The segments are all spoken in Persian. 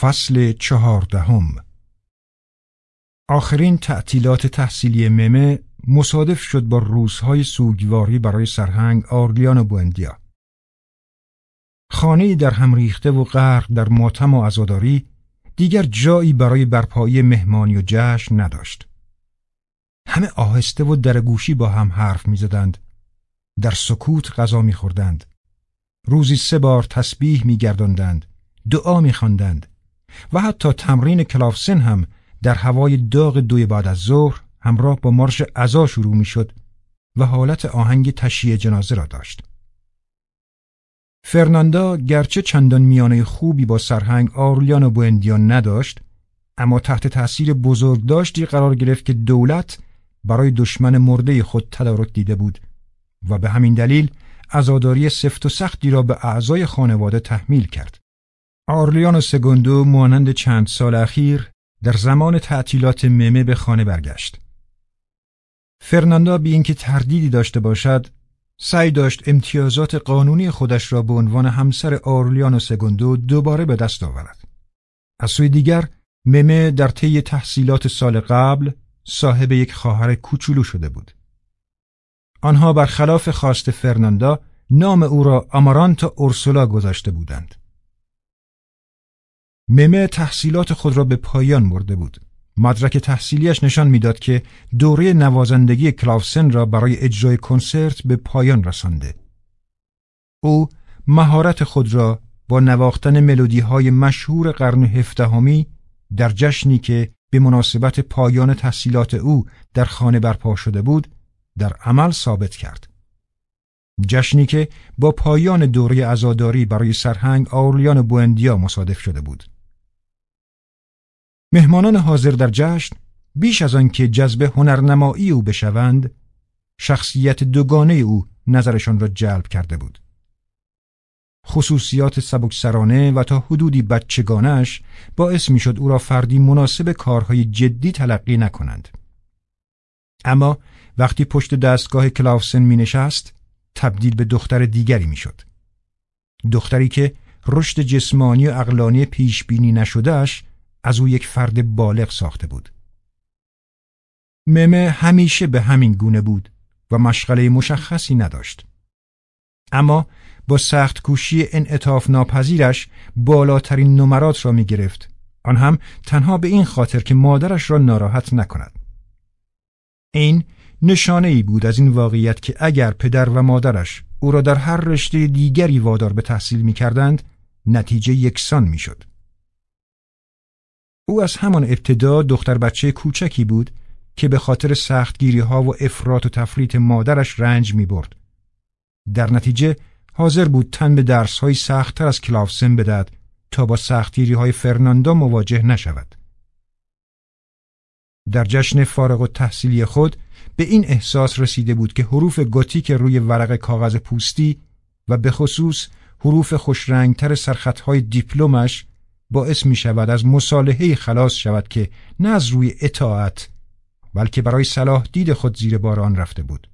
فصل چهاردهم آخرین تعطیلات تحصیلی ممه مصادف شد با روزهای سوگواری برای سرهنگ آرلیان و بوندیا. خانه در هم ریخته و غرق در ماتم و عزاداری دیگر جایی برای برپایی مهمانی و جشن نداشت. همه آهسته و درگوشی با هم حرف می‌زدند. در سکوت غذا میخوردند. روزی سه بار تسبیح میگرداندند. دعا میخواندند و حتی تمرین کلافسن هم در هوای داغ دوی بعد از ظهر همراه با مارش عزا شروع می‌شد و حالت آهنگ تشییع جنازه را داشت. فرناندا گرچه چندان میانه خوبی با سرهنگ آرلیان و بوندیان نداشت اما تحت تأثیر بزرگ داشتی قرار گرفت که دولت برای دشمن مرده خود تدارک دیده بود و به همین دلیل عزاداری سفت و سختی را به اعضای خانواده تحمیل کرد. آرلیان و سگوندو مانند چند سال اخیر در زمان تعطیلات ممه به خانه برگشت. فرناندا بی اینکه تردیدی داشته باشد سعی داشت امتیازات قانونی خودش را به عنوان همسر آرلیان و سگوندو دوباره به دست آورد. از سوی دیگر ممه در طی تحصیلات سال قبل صاحب یک خواهر کوچولو شده بود. آنها برخلاف خواست فرناندا نام او را آمارانتا اورسولا گذاشته بودند. ممه تحصیلات خود را به پایان برده بود. مدرک تحصیلیش نشان می‌داد که دوره نوازندگی کلاوسن را برای اجرای کنسرت به پایان رسانده. او مهارت خود را با نواختن ملودی های مشهور قرن هفدهمی در جشنی که به مناسبت پایان تحصیلات او در خانه برپا شده بود در عمل ثابت کرد. جشنی که با پایان دوره ازاداری برای سرهنگ آورلیان بوندیا مصادف شده بود. مهمانان حاضر در جشن بیش از آنکه جذب هنرنمایی او بشوند شخصیت دوگانه او نظرشان را جلب کرده بود خصوصیات سبکسرانه و تا حدودی بچگانش باعث می‌شد او را فردی مناسب کارهای جدی تلقی نکنند اما وقتی پشت دستگاه کلاوسن می نشست تبدیل به دختر دیگری می شد. دختری که رشد جسمانی و اقلانی پیش بینی نشدهش از او یک فرد بالغ ساخته بود. ممه همیشه به همین گونه بود و مشغله مشخصی نداشت. اما با سخت کوشی انعطاف ناپذیرش بالاترین نمرات را می گرفت. آن هم تنها به این خاطر که مادرش را ناراحت نکند. این نشانه ای بود از این واقعیت که اگر پدر و مادرش او را در هر رشته دیگری وادار به تحصیل می کردند، نتیجه یکسان می شد. او از همان ابتدا دختر بچه کوچکی بود که به خاطر سختگیری ها و افراط و تفریط مادرش رنج می برد. در نتیجه حاضر بود تن به درس های سختتر از کلافسن بدهد تا با سختگیری های فرناندا مواجه نشود. در جشن فارغ و تحصیلی خود به این احساس رسیده بود که حروف گوتیک روی ورق کاغذ پوستی و به خصوص حروف خوشرنگتر سرخطهای دیپلمش باعث می شود از مصالحه خلاص شود که نه از روی اطاعت بلکه برای صلاح دید خود زیر باران رفته بود.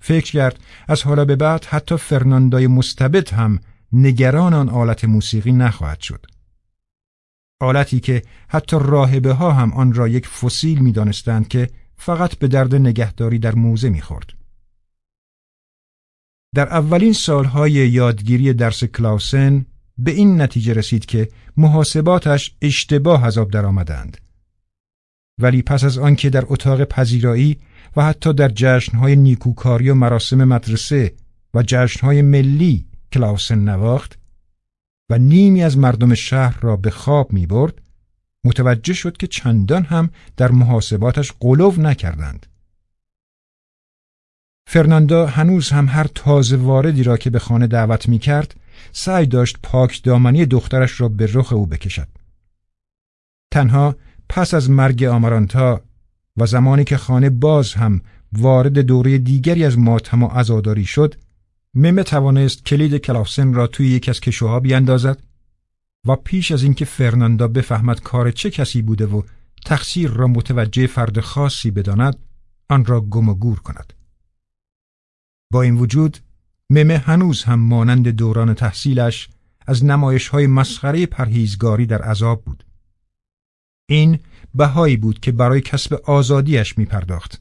فکر کرد از حالا به بعد حتی فرناندای مستبد هم نگران آن آلت موسیقی نخواهد شد. آلتی که حتی راهبه ها هم آن را یک فسیل می دانستند که فقط به درد نگهداری در موزه می خورد. در اولین سالهای یادگیری درس کلاوسن به این نتیجه رسید که محاسباتش اشتباه از آب درآمدند. ولی پس از آنکه در اتاق پذیرایی و حتی در جشنهای نیکوکاری و مراسم مدرسه و جشنهای ملی کلاوسن نواخت و نیمی از مردم شهر را به خواب می برد متوجه شد که چندان هم در محاسباتش قلوب نکردند. فرناندا هنوز هم هر تازه واردی را که به خانه دعوت می کرد سعی داشت پاک دامنی دخترش را به رخ او بکشد. تنها پس از مرگ آمارانتا و زمانی که خانه باز هم وارد دوره دیگری از ماتم و عزاداری شد ممه توانست کلید کلافسن را توی یک از کشوها بیاندازد و پیش از اینکه فرناندا بفهمد کار چه کسی بوده و تقصیر را متوجه فرد خاصی بداند آن را گم و گور کند با این وجود ممه هنوز هم مانند دوران تحصیلش از نمایش های مسخره پرهیزگاری در عذاب بود. این بهایی بود که برای کسب آزادیش می پرداخت.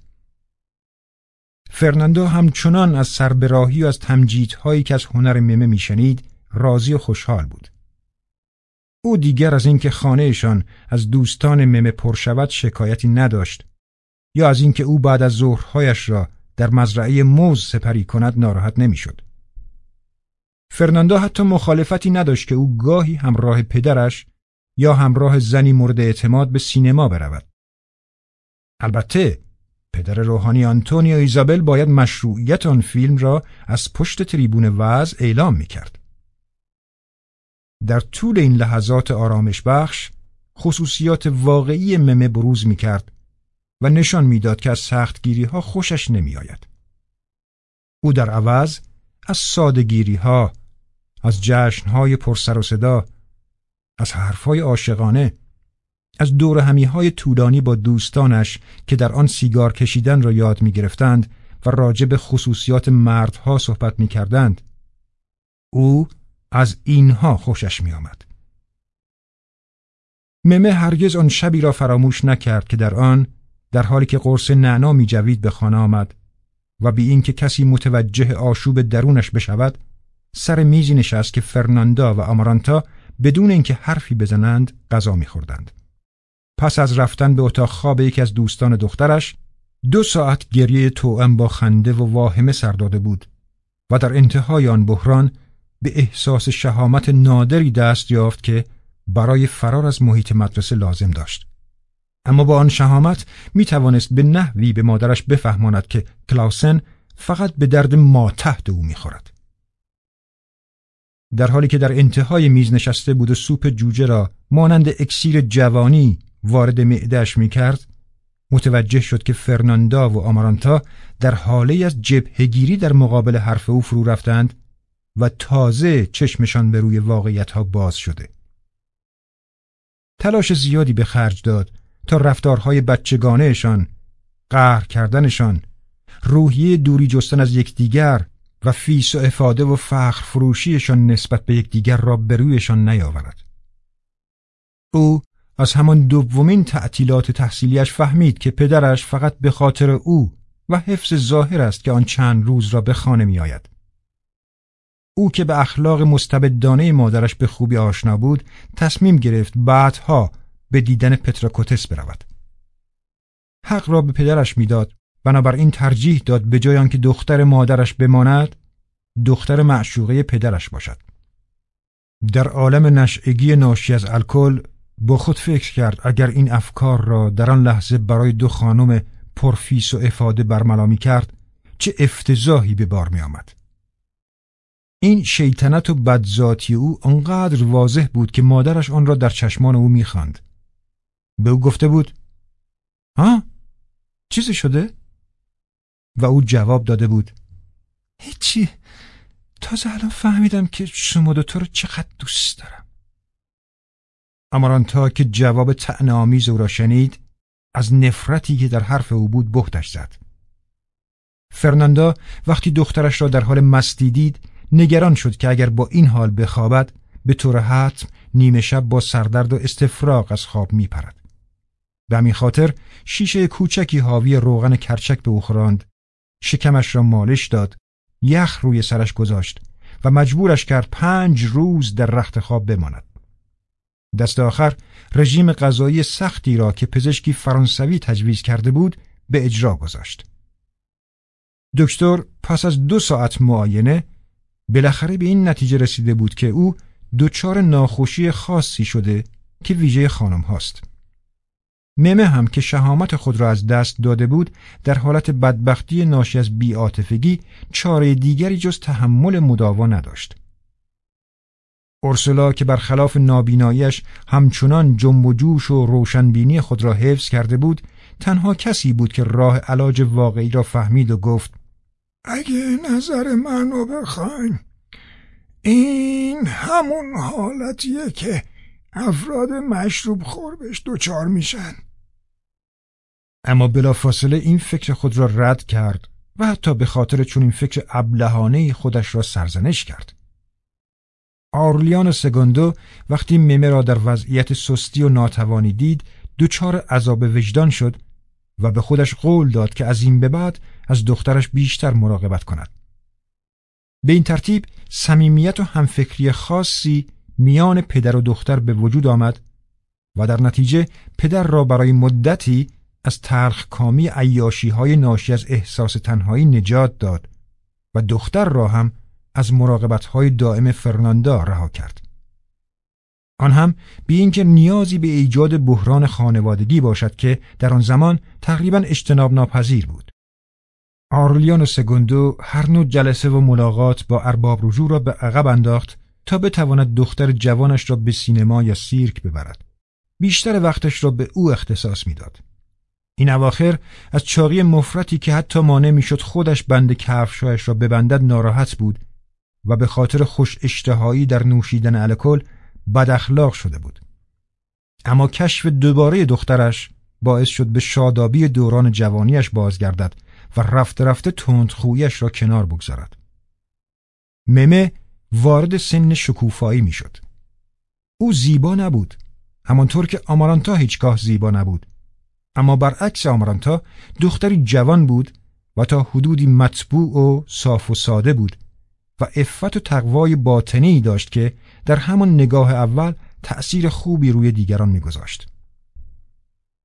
فرناندو همچنان از سربراهی و از تمجیدهایی که از هنر ممه میشنید راضی و خوشحال بود. او دیگر از اینکه خانهشان از دوستان ممه پر شود شکایتی نداشت یا از اینکه او بعد از ظهرهایش را در مزرعه موز سپری کند ناراحت نمی‌شد. فرناندا حتی مخالفتی نداشت که او گاهی همراه پدرش یا همراه زنی مورد اعتماد به سینما برود. البته پدر روحانی آنتونیو ایزابل باید مشروعیت آن فیلم را از پشت تریبون وعظ اعلام می کرد. در طول این لحظات آرامش بخش خصوصیات واقعی ممه بروز می کرد و نشان می‌داد که از سختگیری ها خوشش نمی آید. او در عوض از سادگیری ها، از جشن های پرسر و صدا، از حرفهای عاشقانه، از دور همی های طولانی با دوستانش که در آن سیگار کشیدن را یاد می گرفتند و راجع به خصوصیات مردها صحبت می کردند. او از اینها خوشش می آمد. ممه هرگز آن شبی را فراموش نکرد که در آن در حالی که قرص نعنا می جوید به خانه آمد و بی اینکه کسی متوجه آشوب درونش بشود سر میزی نشست که فرناندا و آمارانتا بدون اینکه حرفی بزنند غذا میخوردند. پس از رفتن به اتاق خواب یکی از دوستان دخترش دو ساعت گریه توأم با خنده و واهمه سر داده بود و در انتهای آن بحران به احساس شهامت نادری دست یافت که برای فرار از محیط مدرسه لازم داشت. اما با آن شهامت می توانست به نحوی به مادرش بفهماند که کلاوسن فقط به درد ما تحت او می‌خورد. در حالی که در انتهای میز نشسته بود و سوپ جوجه را مانند اکسیر جوانی وارد معدهش می کرد متوجه شد که فرناندا و آمارانتا در حاله از جبهگیری در مقابل حرف او فرو رفتند و تازه چشمشان به روی واقعیت ها باز شده. تلاش زیادی به خرج داد تا رفتارهای بچگانهشان، قهر کردنشان، روحیه دوری جستن از یکدیگر و فیس و افاده و فخر فروشیشان نسبت به یکدیگر را به رویشان نیاورد. او از همان دومین تعطیلات تحصیلیش فهمید که پدرش فقط به خاطر او و حفظ ظاهر است که آن چند روز را به خانه می آید. او که به اخلاق مستبدانه مادرش به خوبی آشنا بود تصمیم گرفت بعدها به دیدن پتراکوتس برود. حق را به پدرش می‌داد بنابراین ترجیح داد به جای آنکه دختر مادرش بماند دختر معشوقه پدرش باشد. در عالم نشعگی ناشی از الکل با خود فکر کرد اگر این افکار را در آن لحظه برای دو خانم پرفیس و افاده برملا می کرد چه افتضاحی به بار می آمد. این شیطنت و بدذاتی او آنقدر واضح بود که مادرش آن را در چشمان او می‌خواند. به او گفته بود. ها؟ چیزی شده؟ و او جواب داده بود. هیچی. تازه الان فهمیدم که شما دوتا رو چقدر دوست دارم. امارانتا که جواب آمیز او را شنید از نفرتی که در حرف او بود بهتش زد. فرناندا وقتی دخترش را در حال مستی دید نگران شد که اگر با این حال بخوابد به طور حتم نیمه شب با سردرد و استفراغ از خواب میپرد. به همین خاطر شیشه کوچکی حاوی روغن کرچک به او خوراند شکمش را مالش داد یخ روی سرش گذاشت و مجبورش کرد پنج روز در رخت خواب بماند. دست آخر رژیم غذایی سختی را که پزشکی فرانسوی تجویز کرده بود به اجرا گذاشت. دکتر پس از دو ساعت معاینه بالاخره به این نتیجه رسیده بود که او دچار ناخوشی خاصی شده که ویژه خانم هاست. ممه هم که شهامت خود را از دست داده بود در حالت بدبختی ناشی از بیاتفگی چاره دیگری جز تحمل مداوا نداشت. اورسولا که برخلاف نابیناییش همچنان جنب و جوش و روشنبینی خود را حفظ کرده بود تنها کسی بود که راه علاج واقعی را فهمید و گفت اگه نظر منو بخواین این همون حالتیه که افراد مشروب خور بهش دوچار میشن اما بلافاصله این فکر خود را رد کرد و حتی به خاطر چون این فکر ابلهانه خودش را سرزنش کرد آرلیان سگوندو وقتی ممه را در وضعیت سستی و ناتوانی دید دچار عذاب وجدان شد و به خودش قول داد که از این به بعد از دخترش بیشتر مراقبت کند. به این ترتیب صمیمیت و همفکری خاصی میان پدر و دختر به وجود آمد و در نتیجه پدر را برای مدتی از تلخ کامی عیاشی های ناشی از احساس تنهایی نجات داد و دختر را هم از مراقبت های دائم فرناندا رها کرد. آن هم بی اینکه نیازی به ایجاد بحران خانوادگی باشد که در آن زمان تقریبا اجتناب ناپذیر بود. آرلیان و سگوندو هر نوع جلسه و ملاقات با ارباب رجوع را به عقب انداخت تا بتواند دختر جوانش را به سینما یا سیرک ببرد. بیشتر وقتش را به او اختصاص می‌داد. این اواخر از چاقی مفرتی که حتی مانع می‌شد خودش بند کفشایش را ببندد ناراحت بود و به خاطر خوش اشتهایی در نوشیدن الکل بد اخلاق شده بود. اما کشف دوباره دخترش باعث شد به شادابی دوران جوانیش بازگردد و رفته رفته تندخویش را کنار بگذارد. ممه وارد سن شکوفایی می‌شد. او زیبا نبود همانطور که آمارانتا هیچگاه زیبا نبود اما برعکس آمارانتا دختری جوان بود و تا حدودی مطبوع و صاف و ساده بود و افت و تقوای باطنی داشت که در همان نگاه اول تأثیر خوبی روی دیگران میگذاشت.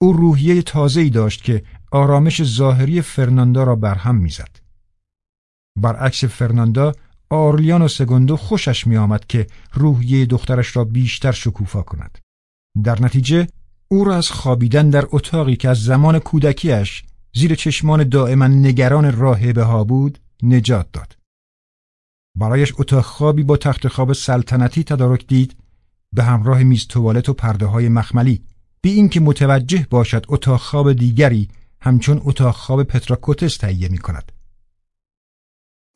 او روحیه تازه‌ای داشت که آرامش ظاهری فرناندا را برهم می‌زد. برعکس فرناندا آرلیان و سگوندو خوشش می آمد که روحیه دخترش را بیشتر شکوفا کند. در نتیجه او را از خوابیدن در اتاقی که از زمان کودکیش زیر چشمان دائما نگران راهبه ها بود نجات داد. برایش اتاق خوابی با تخت خواب سلطنتی تدارک دید به همراه میز توالت و پرده های مخملی بی اینکه متوجه باشد اتاق خواب دیگری همچون اتاق خواب پتراکوتس تهیه می کند.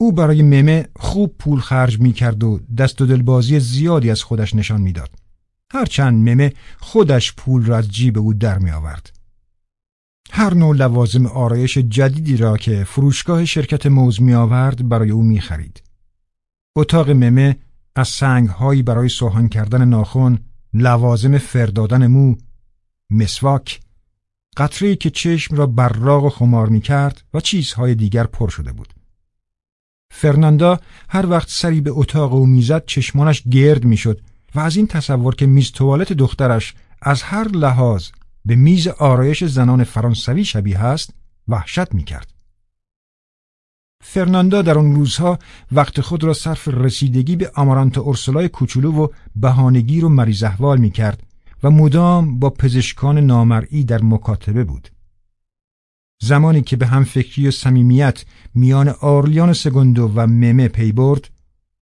او برای ممه خوب پول خرج می کرد و دست و دلبازی زیادی از خودش نشان می‌داد. هرچند ممه خودش پول را از جیب او در می آورد. هر نوع لوازم آرایش جدیدی را که فروشگاه شرکت موز می آورد برای او می خرید. اتاق ممه از سنگهایی برای سوهان کردن ناخن، لوازم فردادن مو، مسواک، قطری که چشم را براق و خمار می کرد و چیزهای دیگر پر شده بود. فرناندا هر وقت سری به اتاق او می‌زد چشمانش گرد می‌شد و از این تصور که میز توالت دخترش از هر لحاظ به میز آرایش زنان فرانسوی شبیه است وحشت می‌کرد. فرناندا در آن روزها وقت خود را صرف رسیدگی به آمارانتا اورسولای کوچولو و بهانگیر و مریض احوال می کرد و مدام با پزشکان نامرئی در مکاتبه بود. زمانی که به هم فکری و صمیمیت میان آرلیان سگوندو و ممه پی برد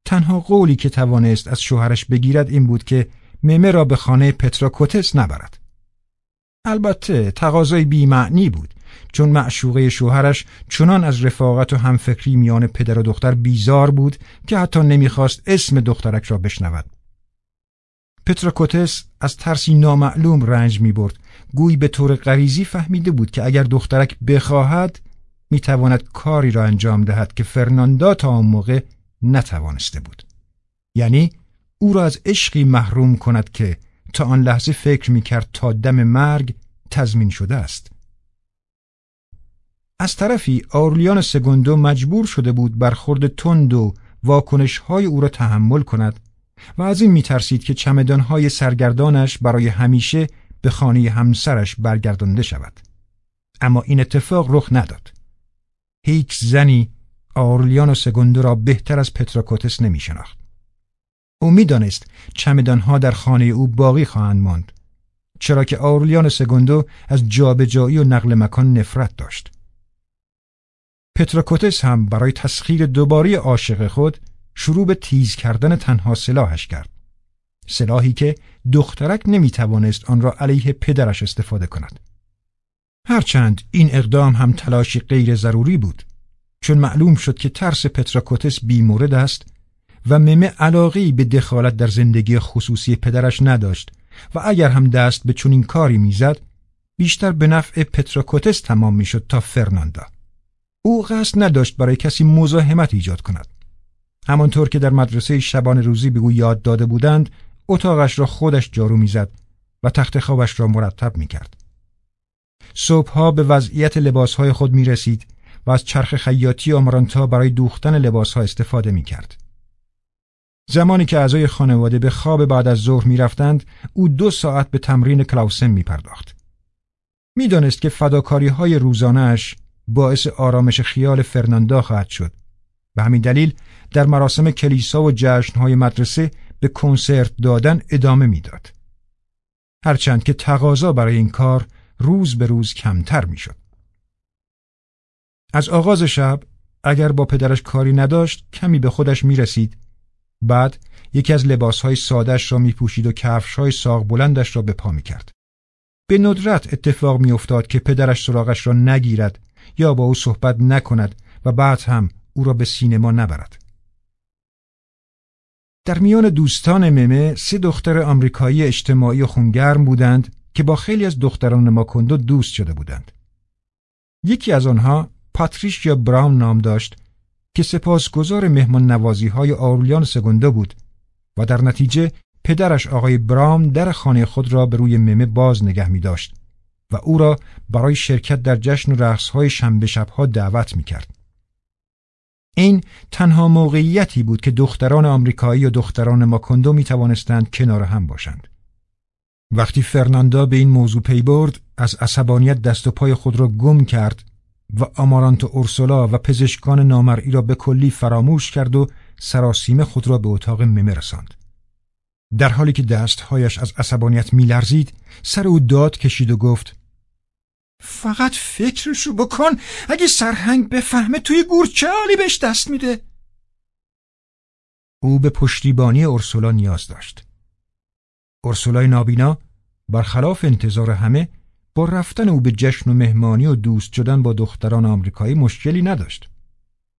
تنها قولی که توانست از شوهرش بگیرد این بود که ممه را به خانه پتراکوتس نبرد. البته تقاضای بیمعنی بود چون معشوقه شوهرش چنان از رفاقت و همفکری میان پدر و دختر بیزار بود که حتی نمی‌خواست اسم دخترک را بشنود. پتراکوتس از ترسی نامعلوم رنج می برد گویی به طور غریزی فهمیده بود که اگر دخترک بخواهد می‌تواند کاری را انجام دهد که فرناندا تا آن موقع نتوانسته بود. یعنی او را از عشقی محروم کند که تا آن لحظه فکر می‌کرد تا دم مرگ تضمین شده است. از طرفی آرلیان سگوندو مجبور شده بود برخورد تند و واکنش های او را تحمل کند و از این میترسید که چمدان های سرگردانش برای همیشه به خانه همسرش برگردانده شود اما این اتفاق رخ نداد هیچ زنی آرلیان و سگوندو را بهتر از پتراکوتس نمی شناخت. او می‌دانست چمدانها در خانه او باقی خواهند ماند چرا که آرلیان سگوندو از جابجایی و نقل مکان نفرت داشت. پتراکوتس هم برای تسخیر دوباره عاشق خود شروع به تیز کردن تنها سلاحش کرد. سلاحی که دخترک نمی توانست آن را علیه پدرش استفاده کند. هرچند این اقدام هم تلاشی غیر ضروری بود چون معلوم شد که ترس پتراکوتس بیمورد است و ممه علاقی به دخالت در زندگی خصوصی پدرش نداشت و اگر هم دست به چنین کاری می‌زد بیشتر به نفع پتراکوتس تمام می‌شد تا فرناندا او قصد نداشت برای کسی مزاحمت ایجاد کند همانطور که در مدرسه شبان روزی به او یاد داده بودند اتاقش را خودش جارو می‌زد و تخت خوابش را مرتب می کرد. صبحها به وضعیت لباسهای خود می رسید و از چرخ خیاطی آمارانتا برای دوختن لباسها استفاده می کرد. زمانی که اعضای خانواده به خواب بعد از ظهر می رفتند، او دو ساعت به تمرین کلاوسن می پرداخت. می که فداکاری های روزانش باعث آرامش خیال فرناندا خواهد شد. به همین دلیل در مراسم کلیسا و جشنهای مدرسه به کنسرت دادن ادامه می‌داد. هرچند که تقاضا برای این کار روز به روز کمتر می‌شد. از آغاز شب اگر با پدرش کاری نداشت کمی به خودش می رسید. بعد یکی از لباسهای سادش را می پوشید و کفشهای ساق بلندش را به پا می کرد. به ندرت اتفاق می افتاد که پدرش سراغش را نگیرد یا با او صحبت نکند و بعد هم او را به سینما نبرد. در میان دوستان ممه سه دختر آمریکایی اجتماعی و خونگرم بودند که با خیلی از دختران ماکندو دوست شده بودند. یکی از آنها پاتریشیا براون نام داشت که سپاسگزار مهمان نوازی های آرولیان سگنده بود و در نتیجه پدرش آقای برام در خانه خود را به روی ممه باز نگه می داشت و او را برای شرکت در جشن و رقص های شنبه شبها دعوت می کرد. این تنها موقعیتی بود که دختران آمریکایی و دختران ماکندو می توانستند کنار هم باشند. وقتی فرناندا به این موضوع پی برد از عصبانیت دست و پای خود را گم کرد و آمارانت اورسولا و پزشکان نامرئی را به کلی فراموش کرد و سراسیمه خود را به اتاق ممه رساند. در حالی که دستهایش از عصبانیت میلرزید سر او داد کشید و گفت فقط فکرشو بکن. اگه سرهنگ بفهمه توی گور بهش دست میده. او به پشتیبانی اورسولا نیاز داشت. اورسولای نابینا برخلاف انتظار همه با رفتن او به جشن و مهمانی و دوست شدن با دختران آمریکایی مشکلی نداشت.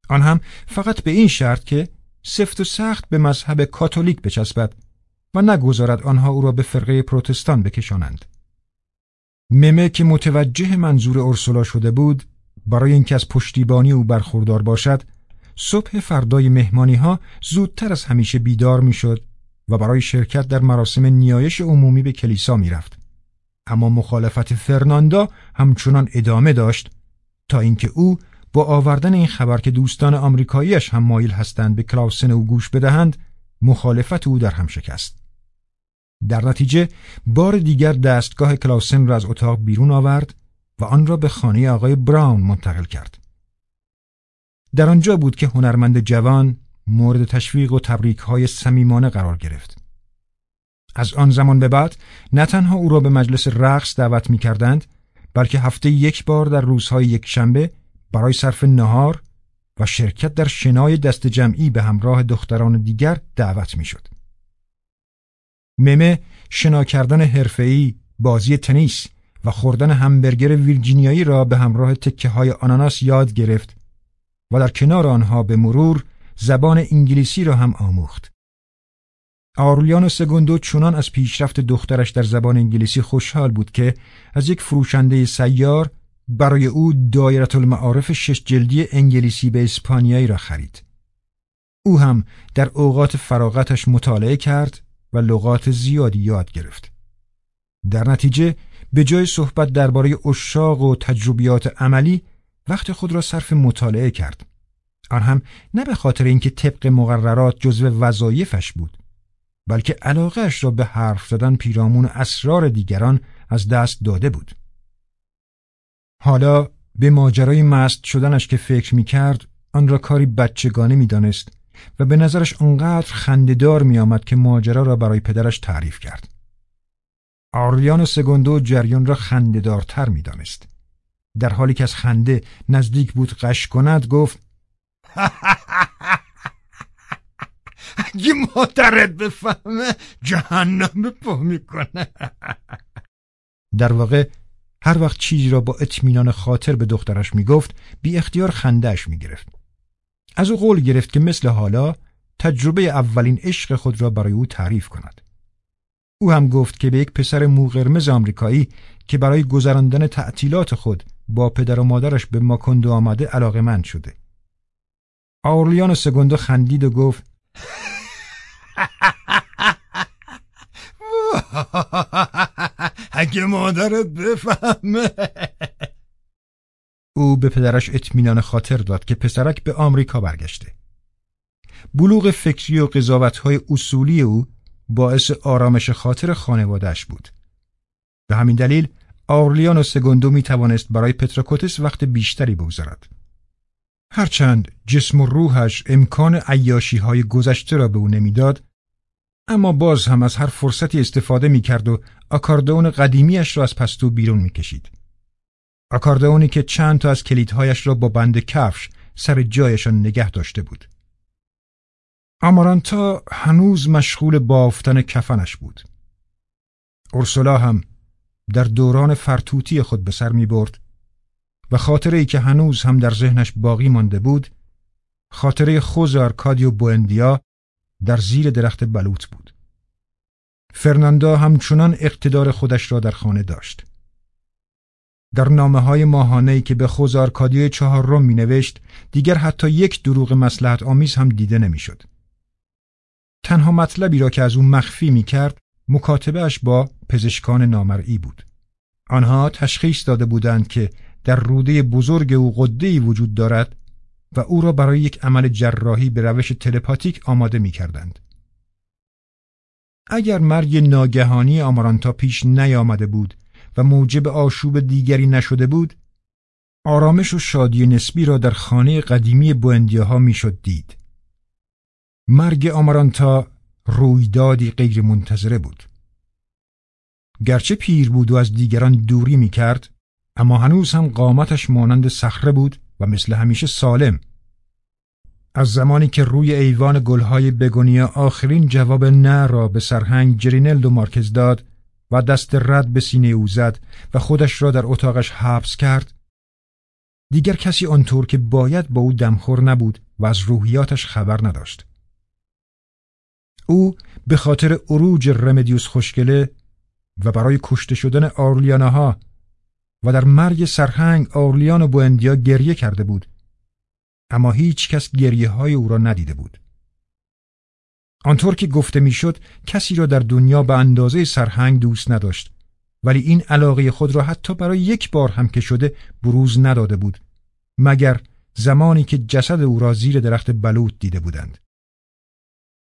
آن هم فقط به این شرط که سفت و سخت به مذهب کاتولیک بچسبد و نگذارد آنها او را به فرقه پروتستان بکشانند. ممه که متوجه منظور اورسولا شده بود برای اینکه از پشتیبانی او برخوردار باشد صبح فردای مهمانی ها زودتر از همیشه بیدار می‌شد و برای شرکت در مراسم نیایش عمومی به کلیسا می‌رفت. اما مخالفت فرناندا همچنان ادامه داشت تا اینکه او با آوردن این خبر که دوستان آمریکاییش هم مایل هستند به کلاوسن او گوش بدهند مخالفت او در هم شکست. در نتیجه بار دیگر دستگاه کلاسن را از اتاق بیرون آورد و آن را به خانه آقای براون منتقل کرد. در آنجا بود که هنرمند جوان مورد تشویق و تبریک های سمیمانه قرار گرفت. از آن زمان به بعد نه تنها او را به مجلس رقص دعوت می کردند بلکه هفته یک بار در روزهای یک شنبه برای صرف نهار و شرکت در شنای دست جمعی به همراه دختران دیگر دعوت می شد. ممه شنا کردن حرفه‌ای، بازی تنیس و خوردن همبرگر ویرجینیایی را به همراه تکه های آناناس یاد گرفت و در کنار آنها به مرور زبان انگلیسی را هم آموخت. آرولیان و سگوندو چنان از پیشرفت دخترش در زبان انگلیسی خوشحال بود که از یک فروشنده سیار برای او دایرت المعارف شش جلدی انگلیسی به اسپانیایی را خرید. او هم در اوقات فراغتش مطالعه کرد و لغات زیادی یاد گرفت. در نتیجه به جای صحبت درباره اشاق و تجربیات عملی وقت خود را صرف مطالعه کرد. آن هم نه به خاطر اینکه طبق مقررات جزو وظایفش بود بلکه علاقهش را به حرف زدن پیرامون اسرار دیگران از دست داده بود. حالا به ماجرای مست شدنش که فکر می کرد آن را کاری بچگانه می دانست و به نظرش آنقدر خندهدار می آمد که ماجرا را برای پدرش تعریف کرد. آریان سگوندو جریان را خندهدارتر می دانست. در حالی که از خنده نزدیک بود قش کند گفت اگه مادرت بفهمه جهنم پا می‌کنه در واقع هر وقت چیزی را با اطمینان خاطر به دخترش می‌گفت بی اختیار خندهش می‌گرفت از او قول گرفت که مثل حالا تجربه اولین عشق خود را برای او تعریف کند. او هم گفت که به یک پسر موقرمز آمریکایی که برای گذراندن تعطیلات خود با پدر و مادرش به ماکندو آمده علاقه من شده. آورلیان سگوندو خندید و گفت اگه مادرت بفهمه به پدرش اطمینان خاطر داد که پسرک به آمریکا برگشته. بلوغ فکری و قضاوتهای اصولی او باعث آرامش خاطر خانوادهش بود. به همین دلیل آورلیان و سگوندو می توانست برای پتراکوتس وقت بیشتری بگذارد. هرچند جسم و روحش امکان عیاشی های گذشته را به او نمی‌داد اما باز هم از هر فرصتی استفاده می کرد و آکاردئون قدیمیش را از پستو بیرون می کشید. آکاردئونی که چند تا از کلیدهایش را با بند کفش سر جایشان نگه داشته بود. آمارانتا هنوز مشغول بافتن کفنش بود. اورسولا هم در دوران فرتوتی خود به سر می برد و خاطره ای که هنوز هم در ذهنش باقی مانده بود خاطره خوزه آرکادیو بوندیا در زیر درخت بلوط بود. فرناندا همچنان اقتدار خودش را در خانه داشت. در نامه های ماهانه که به خوزه آرکادیو چهارم می نوشت دیگر حتی یک دروغ مصلحت آمیز هم دیده نمی‌شد. تنها مطلبی را که از او مخفی می کرد مکاتبه‌اش با پزشکان نامرئی بود. آنها تشخیص داده بودند که در روده بزرگ او قدهی وجود دارد و او را برای یک عمل جراحی به روش تلپاتیک آماده می کردند. اگر مرگ ناگهانی آمارانتا پیش نیامده بود و موجب آشوب دیگری نشده بود، آرامش و شادی نسبی را در خانه قدیمی بوندیاها می‌شد دید. مرگ آمارانتا رویدادی غیر منتظره بود. گرچه پیر بود و از دیگران دوری می کرد اما هنوز هم قامتش مانند صخره بود و مثل همیشه سالم از زمانی که روی ایوان گلهای بگونیا آخرین جواب نه را به سرهنگ جرینلد و مارکز داد و دست رد به سینه او زد و خودش را در اتاقش حبس کرد. دیگر کسی آنطور که باید با او دمخور نبود و از روحیاتش خبر نداشت. او به خاطر عروج رمدیوس خوشگله و برای کشته شدن آرلیاناها و در مرگ سرهنگ آرلیان و بوندیا گریه کرده بود اما هیچ کس گریه های او را ندیده بود. آنطور که گفته می‌شد کسی را در دنیا به اندازه سرهنگ دوست نداشت. ولی این علاقه خود را حتی برای یک بار هم که شده بروز نداده بود مگر زمانی که جسد او را زیر درخت بلوط دیده بودند.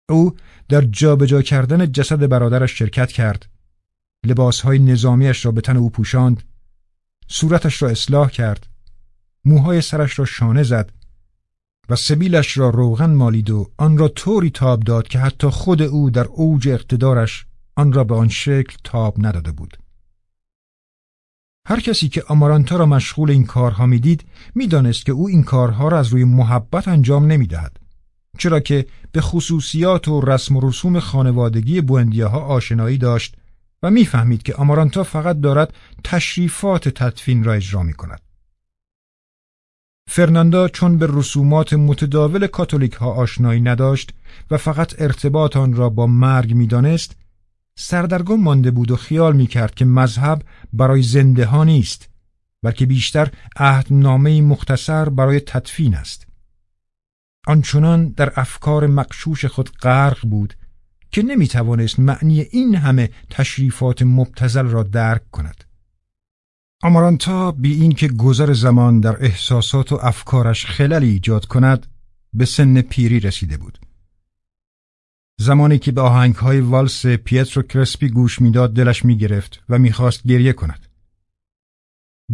او در جابجا جا کردن جسد برادرش شرکت کرد. لباسهای نظامیش را به تن او پوشاند. صورتش را اصلاح کرد. موهای سرش را شانه زد. و سبیلش را روغن مالید و آن را طوری تاب داد که حتی خود او در اوج اقتدارش آن را به آن شکل تاب نداده بود هر کسی که آمارانتا را مشغول این کارها می‌دید می‌دانست که او این کارها را از روی محبت انجام نمی‌دهد چرا که به خصوصیات و رسم و رسوم خانوادگی بوندیاها آشنایی داشت و می‌فهمید که آمارانتا فقط دارد تشریفات تدفین را اجرا می کند. فرناندا چون به رسومات متداول کاتولیک ها آشنایی نداشت و فقط ارتباط آن را با مرگ می‌دانست سردرگم مانده بود و خیال می کرد که مذهب برای زنده ها نیست بلکه بیشتر عهدنامه مختصر برای تدفین است آنچنان در افکار مقشوش خود غرق بود که نمی توانست معنی این همه تشریفات مبتزل را درک کند. آمارانتا بی اینکه گذر زمان در احساسات و افکارش خللی ایجاد کند به سن پیری رسیده بود. زمانی که به آهنگهای والس پیترو کرسپی گوش می‌داد دلش می گرفت و می‌خواست گریه کند.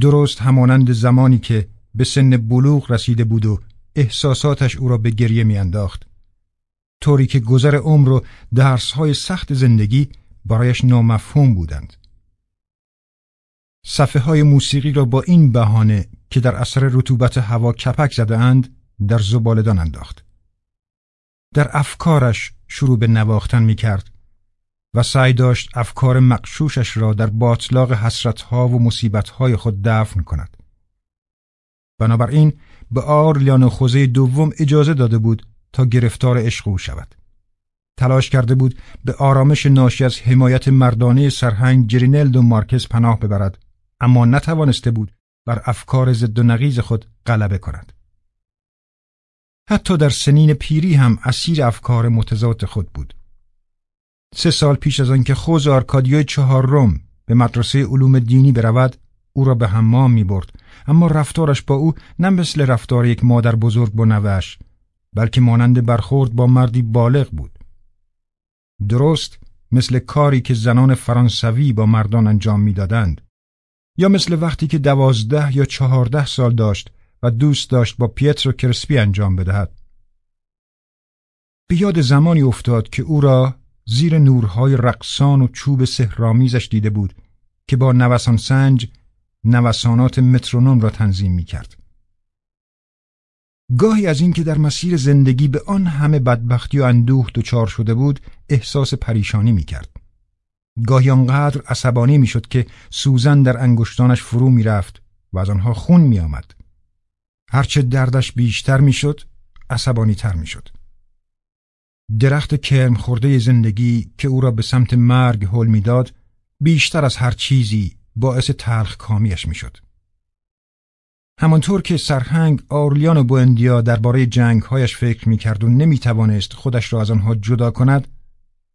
درست همانند زمانی که به سن بلوغ رسیده بود و احساساتش او را به گریه میانداخت. طوری که گذر عمر و درسهای سخت زندگی برایش نامفهوم بودند. صفحه های موسیقی را با این بهانه که در اثر رطوبت هوا کپک زده اند در زبالدان انداخت. در افکارش شروع به نواختن می کرد و سعی داشت افکار مقشوشش را در باطلاق حسرتها و مصیبتهای خود دفن کند. بنابراین به آرلیان خوزه دوم اجازه داده بود تا گرفتار عشق او شود تلاش کرده بود به آرامش ناشی از حمایت مردانه سرهنگ جرینلد و مارکز پناه ببرد اما نتوانسته بود بر افکار ضد و نقیز خود غلبه کند. حتی در سنین پیری هم اسیر افکار متضاد خود بود. سه سال پیش از آنکه خوز آرکادیوی چهارم به مدرسه علوم دینی برود او را به حمام می برد اما رفتارش با او نه مثل رفتار یک مادر بزرگ با نوش بلکه مانند برخورد با مردی بالغ بود. درست مثل کاری که زنان فرانسوی با مردان انجام می‌دادند. یا مثل وقتی که دوازده یا چهارده سال داشت و دوست داشت با پیترو کرسپی انجام بدهد به یاد زمانی افتاد که او را زیر نورهای رقصان و چوب سهرامیزش دیده بود که با نوسان سنج نوسانات مترونوم را تنظیم می کرد. گاهی از اینکه در مسیر زندگی به آن همه بدبختی و اندوه دچار شده بود احساس پریشانی می کرد. گاهی آنقدر عصبانی می شد که سوزن در انگشتانش فرو می رفت و از آنها خون می آمد. هرچه دردش بیشتر می شد عصبانی تر می شد. درخت کرم خورده زندگی که او را به سمت مرگ حل می‌داد بیشتر از هر چیزی باعث تلخ کامیش می‌شد. همانطور که سرهنگ آرلیان و بوندیا درباره جنگهایش فکر می‌کرد و نمی‌توانست خودش را از آنها جدا کند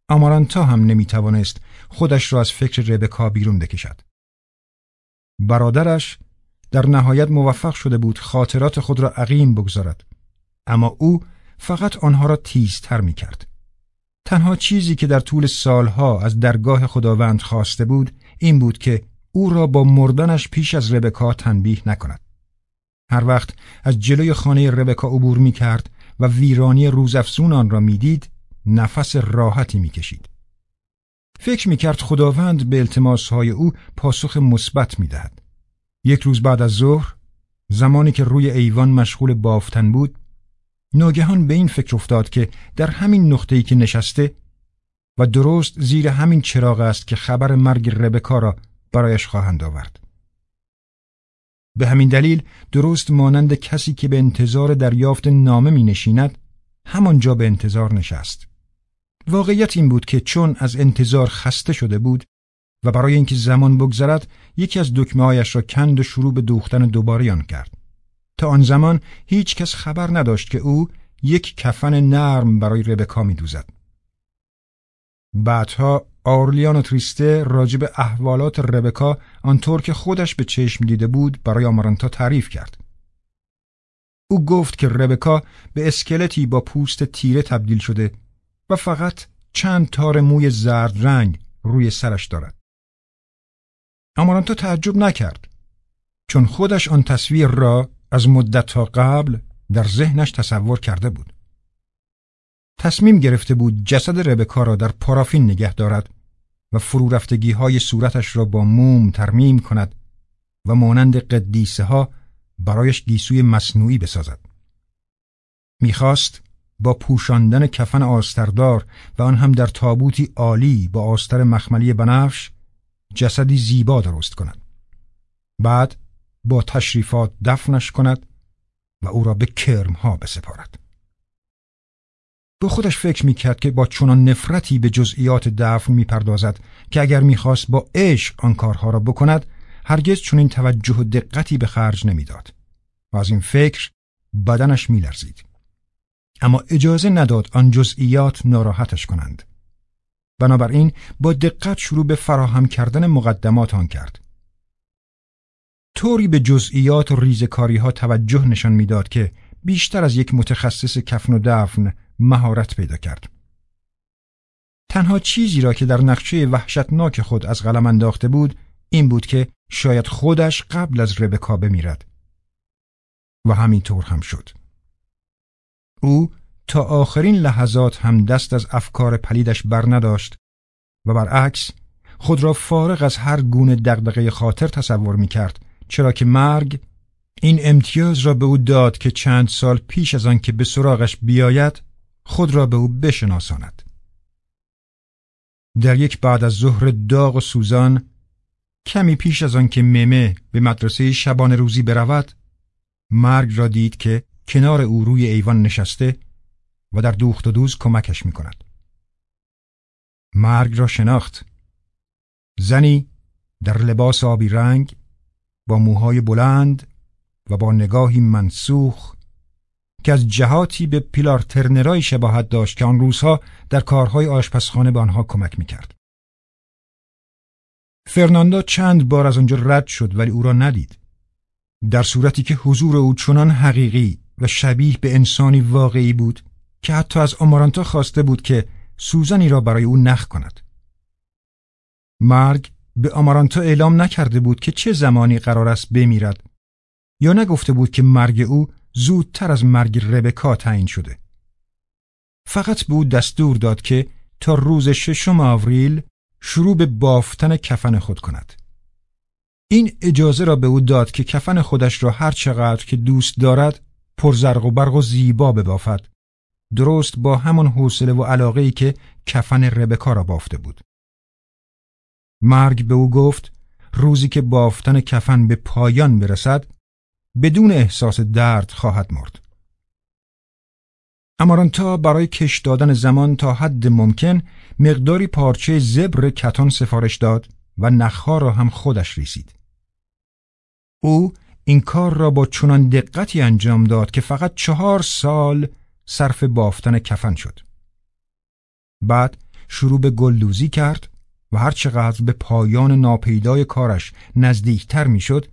آمارانتا هم نمی‌توانست خودش را از فکر ربکا بیرون بکشد. برادرش در نهایت موفق شده بود خاطرات خود را عقیم بگذارد اما او فقط آنها را تیزتر می کرد. تنها چیزی که در طول سالها از درگاه خداوند خواسته بود این بود که او را با مردنش پیش از ربکا تنبیه نکند. هر وقت از جلوی خانه ربکا عبور می کرد و ویرانی روزافزون آن را می‌دید نفس راحتی می کشید. فکر می کرد خداوند به های او پاسخ مثبت می دهد. یک روز بعد از ظهر زمانی که روی ایوان مشغول بافتن بود ناگهان به این فکر افتاد که در همین نقطه‌ای که نشسته و درست زیر همین چراغ است که خبر مرگ ربکا را برایش خواهند آورد. به همین دلیل درست مانند کسی که به انتظار دریافت نامه می نشیند همانجا به انتظار نشست. واقعیت این بود که چون از انتظار خسته شده بود و برای اینکه زمان بگذرد یکی از دکمه را کند و شروع به دوختن دوباره آن کرد. تا آن زمان هیچ کس خبر نداشت که او یک کفن نرم برای ربکا می دوزد. بعدها آرلیان و تریسته راجب احوالات ربکا آنطور که خودش به چشم دیده بود برای آمارانتا تعریف کرد. او گفت که ربکا به اسکلتی با پوست تیره تبدیل شده و فقط چند تار موی زرد رنگ روی سرش دارد. آمارانتا تعجب نکرد چون خودش آن تصویر را از مدت قبل در ذهنش تصور کرده بود. تصمیم گرفته بود جسد ربکا را در پارافین نگه دارد و فرو رفتگی های صورتش را با موم ترمیم کند و مانند قدیسه ها برایش گیسوی مصنوعی بسازد. می‌خواست با پوشاندن کفن آستردار و آن هم در تابوتی عالی با آستر مخملی بنفش جسدی زیبا درست کند. بعد با تشریفات دفنش کند و او را به کرمها بسپارد. با خودش فکر می‌کرد که با چنان نفرتی به جزئیات دفن می‌پردازد که اگر می‌خواست با عشق آن کارها را بکند هرگز چنین توجه و دقتی به خرج نمی‌داد و از این فکر بدنش میلرزید اما اجازه نداد آن جزئیات ناراحتش کنند بنابراین با دقت شروع به فراهم کردن مقدمات آن کرد طوری به جزئیات و ریزکاری ها توجه نشان می‌داد که بیشتر از یک متخصص کفن و دفن مهارت پیدا کرد. تنها چیزی را که در نقشه وحشتناک خود از قلم انداخته بود این بود که شاید خودش قبل از ربکا بمیرد. و همینطور هم شد. او تا آخرین لحظات هم دست از افکار پلیدش بر نداشت و برعکس خود را فارغ از هر گونه دغدغه خاطر تصور می کرد چرا که مرگ این امتیاز را به او داد که چند سال پیش از آن که به سراغش بیاید خود را به او بشناساند. در یک بعد از ظهر داغ و سوزان کمی پیش از آن که ممه به مدرسه شبان روزی برود مرگ را دید که کنار او روی ایوان نشسته و در دوخت و دوز کمکش می کند. مرگ را شناخت زنی در لباس آبی رنگ با موهای بلند و با نگاهی منسوخ که از جهاتی به پیلار ترنرای شباهت داشت که آن روزها در کارهای آشپزخانه به آنها کمک می‌کرد. فرناندا چند بار از آنجا رد شد ولی او را ندید. در صورتی که حضور او چنان حقیقی و شبیه به انسانی واقعی بود که حتی از آمارانتا خواسته بود که سوزنی را برای او نخ کند. مرگ به آمارانتا اعلام نکرده بود که چه زمانی قرار است بمیرد یا نگفته بود که مرگ او زودتر از مرگ ربکا تعیین شده. فقط به او دستور داد که تا روز ششم آوریل شروع به بافتن کفن خود کند. این اجازه را به او داد که کفن خودش را هر چقدر که دوست دارد پرزرق و برق و زیبا ببافد. درست با همان حوصله و علاقه ای که کفن ربکا را بافته بود. مرگ به او گفت روزی که بافتن کفن به پایان برسد بدون احساس درد خواهد مرد. امارانتا برای کش دادن زمان تا حد ممکن مقداری پارچه زبر کتان سفارش داد و نخها را هم خودش ریسید. او این کار را با چنان دقتی انجام داد که فقط چهار سال صرف بافتن کفن شد. بعد شروع به گلدوزی کرد و هرچقدر به پایان ناپیدای کارش نزدیکتر می‌شد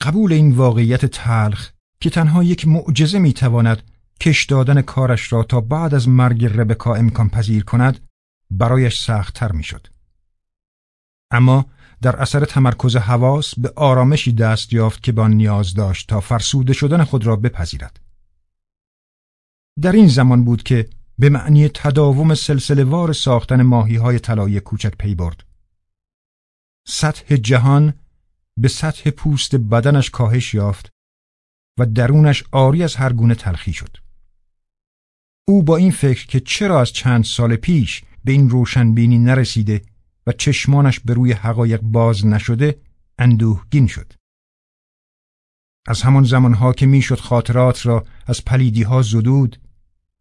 قبول این واقعیت تلخ که تنها یک معجزه می‌تواند کش دادن کارش را تا بعد از مرگ ربکا امکان پذیر کند برایش سختتر می‌شد. اما در اثر تمرکز حواس به آرامشی دست یافت که با نیاز داشت تا فرسوده شدن خود را بپذیرد. در این زمان بود که به معنی تداوم سلسله وار ساختن ماهی های طلایی کوچک پی برد. سطح جهان به سطح پوست بدنش کاهش یافت و درونش آری از هر گونه تلخی شد. او با این فکر که چرا از چند سال پیش به این روشنبینی نرسیده و چشمانش به روی حقایق باز نشده اندوهگین شد. از همان زمانها که می‌شد خاطرات را از پلیدی ها زدود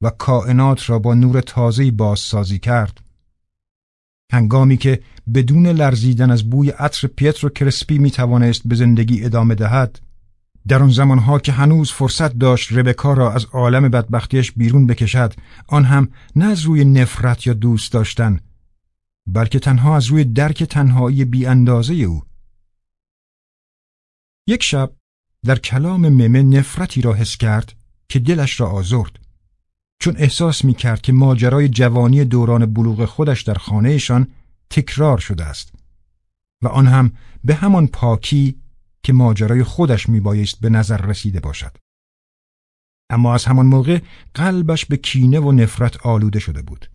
و کائنات را با نور تازهی بازسازی کرد. هنگامی که بدون لرزیدن از بوی عطر پیترو کرسپی می توانست به زندگی ادامه دهد در آن زمانها که هنوز فرصت داشت ربکا را از عالم بدبختیش بیرون بکشد آن هم نه از روی نفرت یا دوست داشتن بلکه تنها از روی درک تنهایی بی اندازه او یک شب در کلام ممه نفرتی را حس کرد که دلش را آزرد چون احساس می کرد که ماجرای جوانی دوران بلوغ خودش در خانهشان تکرار شده است و آن هم به همان پاکی که ماجرای خودش میبایست به نظر رسیده باشد. اما از همان موقع قلبش به کینه و نفرت آلوده شده بود.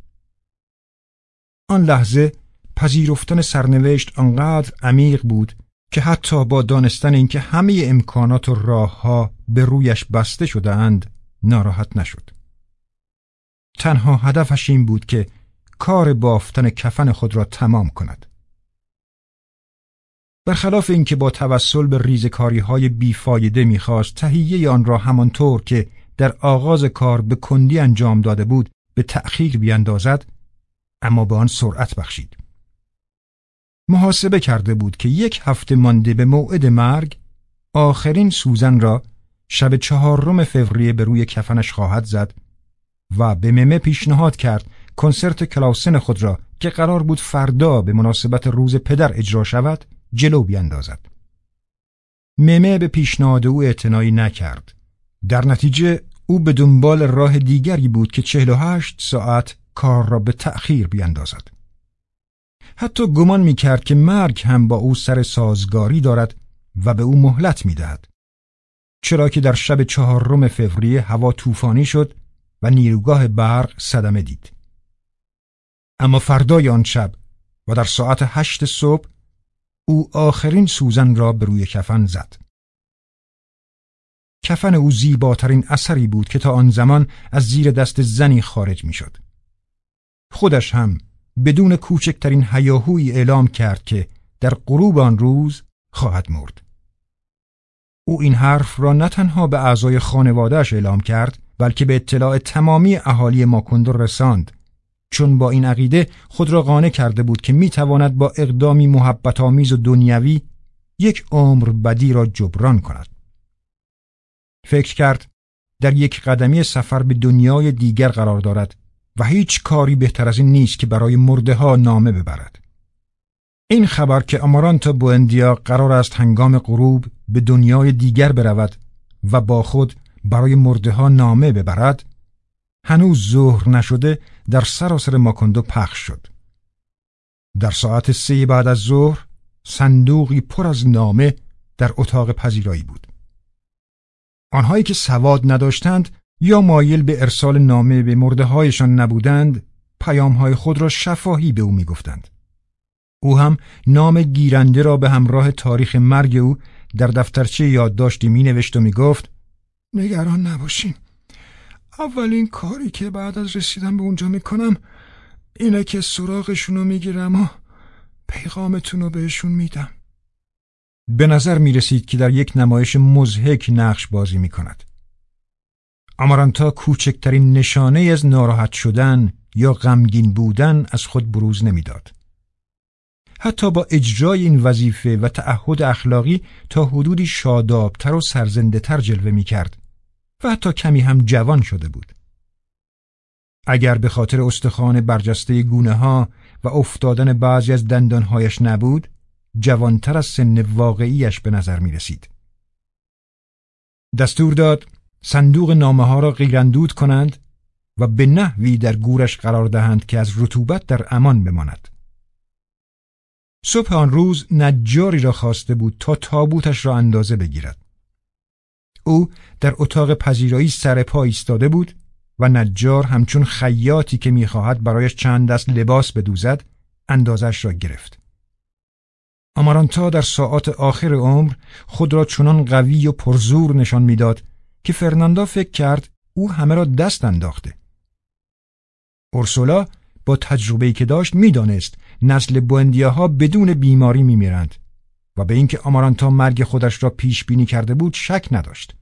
آن لحظه پذیرفتن سرنوشت آنقدر عمیق بود که حتی با دانستن اینکه همه امکانات و راهها به رویش بسته شده اند ناراحت نشد. تنها هدفش این بود که کار بافتن کفن خود را تمام کند. برخلاف اینکه با توسل به ریزکاری های بیفایده می‌خواست تهیه آن را همانطور که در آغاز کار به کندی انجام داده بود به تأخیر بیاندازد اما به آن سرعت بخشید. محاسبه کرده بود که یک هفته مانده به موعد مرگ آخرین سوزن را شب چهارم فوریه به روی کفنش خواهد زد و به ممه پیشنهاد کرد کنسرت کلاسن خود را که قرار بود فردا به مناسبت روز پدر اجرا شود جلو بیاندازد. ممه به پیشنهاد او اعتنایی نکرد. در نتیجه او به دنبال راه دیگری بود که 48 ساعت کار را به تأخیر بیاندازد. حتی گمان می کرد که مرگ هم با او سر سازگاری دارد و به او مهلت می دهد. چرا که در شب چهارم فوریه هوا طوفانی شد و نیروگاه برق صدمه دید. اما فردای آن شب و در ساعت هشت صبح او آخرین سوزن را به روی کفن زد. کفن او زیباترین اثری بود که تا آن زمان از زیر دست زنی خارج می‌شد. خودش هم بدون کوچکترین هیاهویی اعلام کرد که در غروب آن روز خواهد مرد. او این حرف را نه تنها به اعضای خانوادهش اعلام کرد بلکه به اطلاع تمامی اهالی ماکندو رساند چون با این عقیده خود را قانع کرده بود که می‌تواند با اقدامی محبت آمیز و دنیوی یک عمر بدی را جبران کند. فکر کرد در یک قدمی سفر به دنیای دیگر قرار دارد و هیچ کاری بهتر از این نیست که برای مرده ها نامه ببرد. این خبر که امارانتا بوندیا قرار است هنگام غروب به دنیای دیگر برود و با خود برای مرده ها نامه ببرد هنوز ظهر نشده در سراسر ماکندو پخش شد. در ساعت سه بعد از ظهر صندوقی پر از نامه در اتاق پذیرایی بود. آنهایی که سواد نداشتند یا مایل به ارسال نامه به مرده هایشان نبودند پیامهای خود را شفاهی به او می‌گفتند. او هم نام گیرنده را به همراه تاریخ مرگ او در دفترچه یادداشتی می نوشت و می گفت نگران نباشین اولین کاری که بعد از رسیدن به اونجا می‌کنم اینه که سراغشون رو می‌گیرم و پیغامتون رو بهشون میدم به نظر می رسید که در یک نمایش مزهک نقش بازی می کند. آمارانتا کوچکترین نشانه از ناراحت شدن یا غمگین بودن از خود بروز نمی‌داد. حتی با اجرای این وظیفه و تعهد اخلاقی تا حدودی شادابتر و سرزنده تر جلوه می کرد و حتی کمی هم جوان شده بود. اگر به خاطر استخوان برجسته گونه ها و افتادن بعضی از دندانهایش نبود، جوانتر از سن واقعیش به نظر می رسید. دستور داد صندوق نامه ها را غیراندود کنند و به نحوی در گورش قرار دهند که از رطوبت در امان بماند. صبح آن روز نجاری را خواسته بود تا تابوتش را اندازه بگیرد. او در اتاق پذیرایی سر پا ایستاده بود و نجار همچون خیاطی که می‌خواهد برایش چند دست لباس بدوزد اندازش را گرفت. آمارانتا در ساعات آخر عمر خود را چنان قوی و پرزور نشان می‌داد که فرناندا فکر کرد او همه را دست انداخته. اورسولا با تجربه‌ای که داشت می‌دانست نسل بوندیاها بدون بیماری میمیرند و به اینکه آمارانتا مرگ خودش را پیش بینی کرده بود شک نداشت.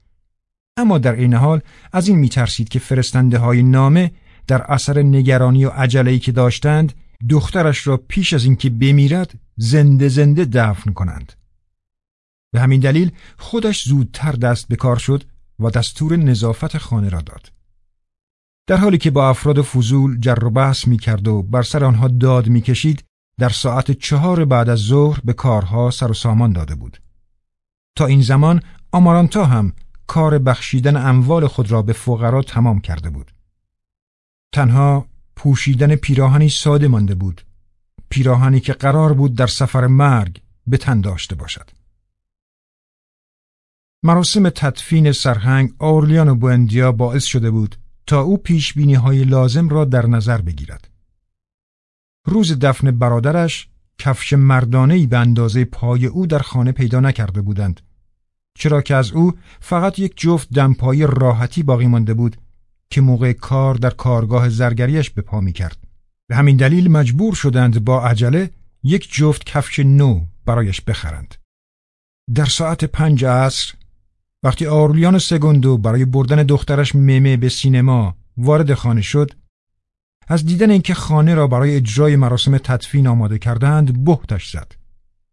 اما در این حال از این میترسید که فرستنده های نامه در اثر نگرانی و عجله‌ای که داشتند دخترش را پیش از اینکه بمیرد زنده زنده دفن کنند. به همین دلیل خودش زودتر دست به کار شد و دستور نظافت خانه را داد. در حالی که با افراد فضول جر و بحث می کرد و بر سر آنها داد می کشید در ساعت چهار بعد از ظهر به کارها سر و سامان داده بود. تا این زمان آمارانتا هم کار بخشیدن اموال خود را به فقرا تمام کرده بود. تنها پوشیدن پیراهنی ساده مانده بود. پیراهنی که قرار بود در سفر مرگ به تن داشته باشد. مراسم تدفین سرهنگ آرلیان و بوندیا باعث شده بود تا او پیش بینی های لازم را در نظر بگیرد. روز دفن برادرش کفش مردانهی به اندازه پای او در خانه پیدا نکرده بودند چرا که از او فقط یک جفت دمپایی راحتی باقی مانده بود که موقع کار در کارگاه زرگریش به پا می کرد. به همین دلیل مجبور شدند با عجله یک جفت کفش نو برایش بخرند. در ساعت پنج عصر وقتی آرلیان سگوندو برای بردن دخترش ممه به سینما وارد خانه شد از دیدن اینکه خانه را برای اجرای مراسم تدفین آماده کردند بهتش زد.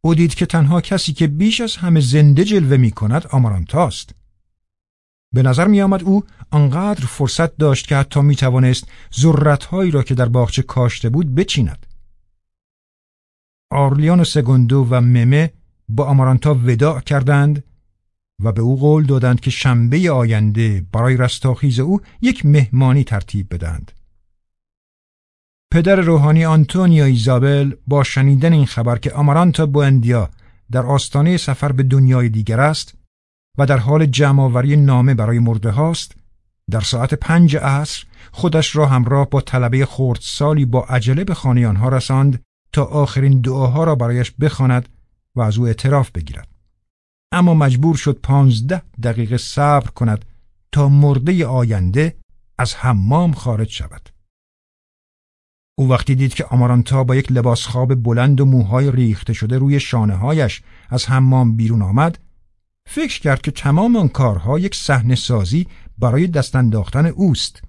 او دید که تنها کسی که بیش از همه زنده جلوه می کند آمارانتاست. به نظر می آمد او آنقدر فرصت داشت که حتی می توانست ذرتهایی را که در باغچه کاشته بود بچیند. آرلیان سگوندو و ممه با آمارانتا وداع کردند و به او قول دادند که شنبه آینده برای رستاخیز او یک مهمانی ترتیب بدهند. پدر روحانی آنتونیا ایزابل با شنیدن این خبر که آمارانتا بوندیا در آستانه سفر به دنیای دیگر است و در حال جمعآوری نامه برای مرده هاست در ساعت پنج عصر خودش را همراه با طلبه خردسالی با عجله به خانه آنها رساند تا آخرین دعاها را برایش بخواند و از او اعتراف بگیرد. اما مجبور شد پانزده دقیقه صبر کند تا مرده آینده از حمام خارج شود. او وقتی دید که آمارانتا با یک لباس خواب بلند و موهای ریخته شده روی شانه هایش از حمام بیرون آمد فکر کرد که تمام آن کارها یک صحنه سازی برای دست انداختن اوست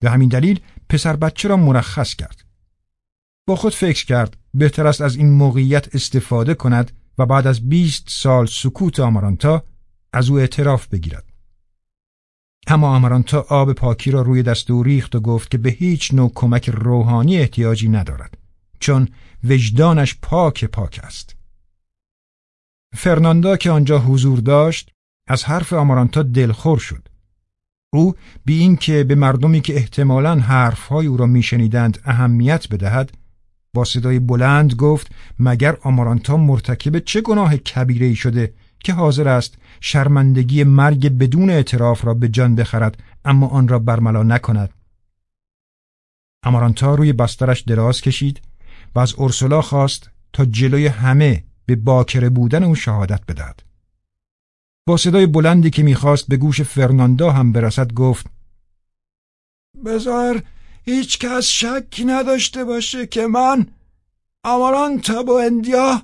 به همین دلیل پسر بچه را مرخص کرد با خود فکر کرد بهتر است از این موقعیت استفاده کند و بعد از بیست سال سکوت آمارانتا از او اعتراف بگیرد. اما آمارانتا آب پاکی را روی دست او ریخت و گفت که به هیچ نوع کمک روحانی احتیاجی ندارد چون وجدانش پاک پاک است. فرناندا که آنجا حضور داشت از حرف آمارانتا دلخور شد. او بی اینکه به مردمی که احتمالا حرفهای او را میشنیدند اهمیت بدهد با صدای بلند گفت مگر آمارانتا مرتکب چه گناه کبیره ای شده که حاضر است شرمندگی مرگ بدون اعتراف را به جان بخرد اما آن را برملا نکند؟ آمارانتا روی بسترش دراز کشید و از اورسولا خواست تا جلوی همه به باکره بودن او شهادت بدهد. با صدای بلندی که می‌خواست به گوش فرناندا هم برسد گفت بزار هیچ کس شکی نداشته باشه که من اماران با اندیا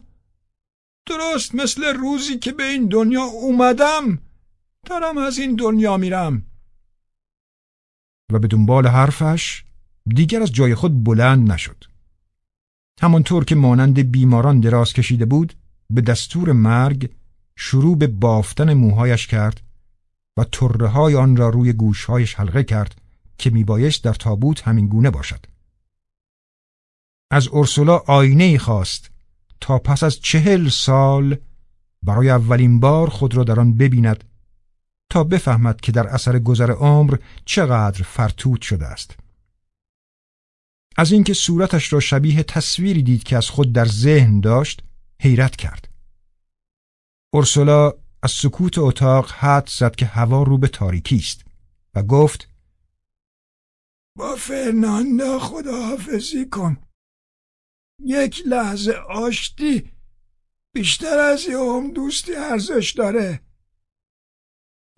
درست مثل روزی که به این دنیا اومدم دارم از این دنیا میرم. و به دنبال حرفش دیگر از جای خود بلند نشد. همانطور که مانند بیماران دراز کشیده بود به دستور مرگ شروع به بافتن موهایش کرد و طره های آن را روی گوشهایش حلقه کرد که میبایست در تابوت همین گونه باشد. از اورسولا آینه ای خواست تا پس از چهل سال برای اولین بار خود را در آن ببیند تا بفهمد که در اثر گذر عمر چقدر فرتوت شده است. از اینکه صورتش را شبیه تصویری دید که از خود در ذهن داشت حیرت کرد. اورسولا از سکوت اتاق حد زد که هوا رو به تاریکی است و گفت با فرناندا خداحافظی کن. یک لحظه آشتی بیشتر از یه هم دوستی ارزش داره.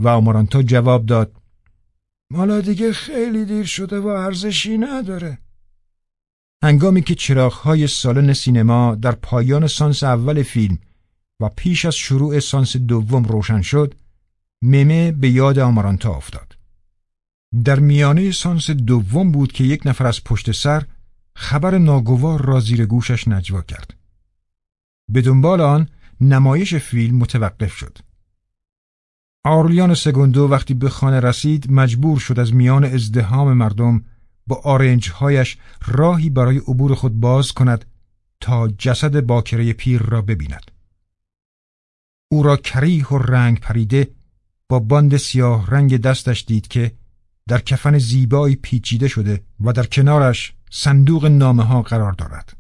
و آمارانتا جواب داد مالا دیگه خیلی دیر شده و ارزشی نداره. هنگامی که چراغهای سالن سینما در پایان سانس اول فیلم و پیش از شروع سانس دوم روشن شد ممه به یاد آمارانتا افتاد. در میانه سانس دوم بود که یک نفر از پشت سر خبر ناگوار را زیر گوشش نجوا کرد. به دنبال آن نمایش فیلم متوقف شد. آرلیان سگوندو وقتی به خانه رسید مجبور شد از میان ازدهام مردم با آرنجهایش راهی برای عبور خود باز کند تا جسد باکره پیر را ببیند. او را کریح و رنگ پریده با باند سیاه رنگ دستش دید که در کفن زیبایی پیچیده شده و در کنارش صندوق نامه ها قرار دارد.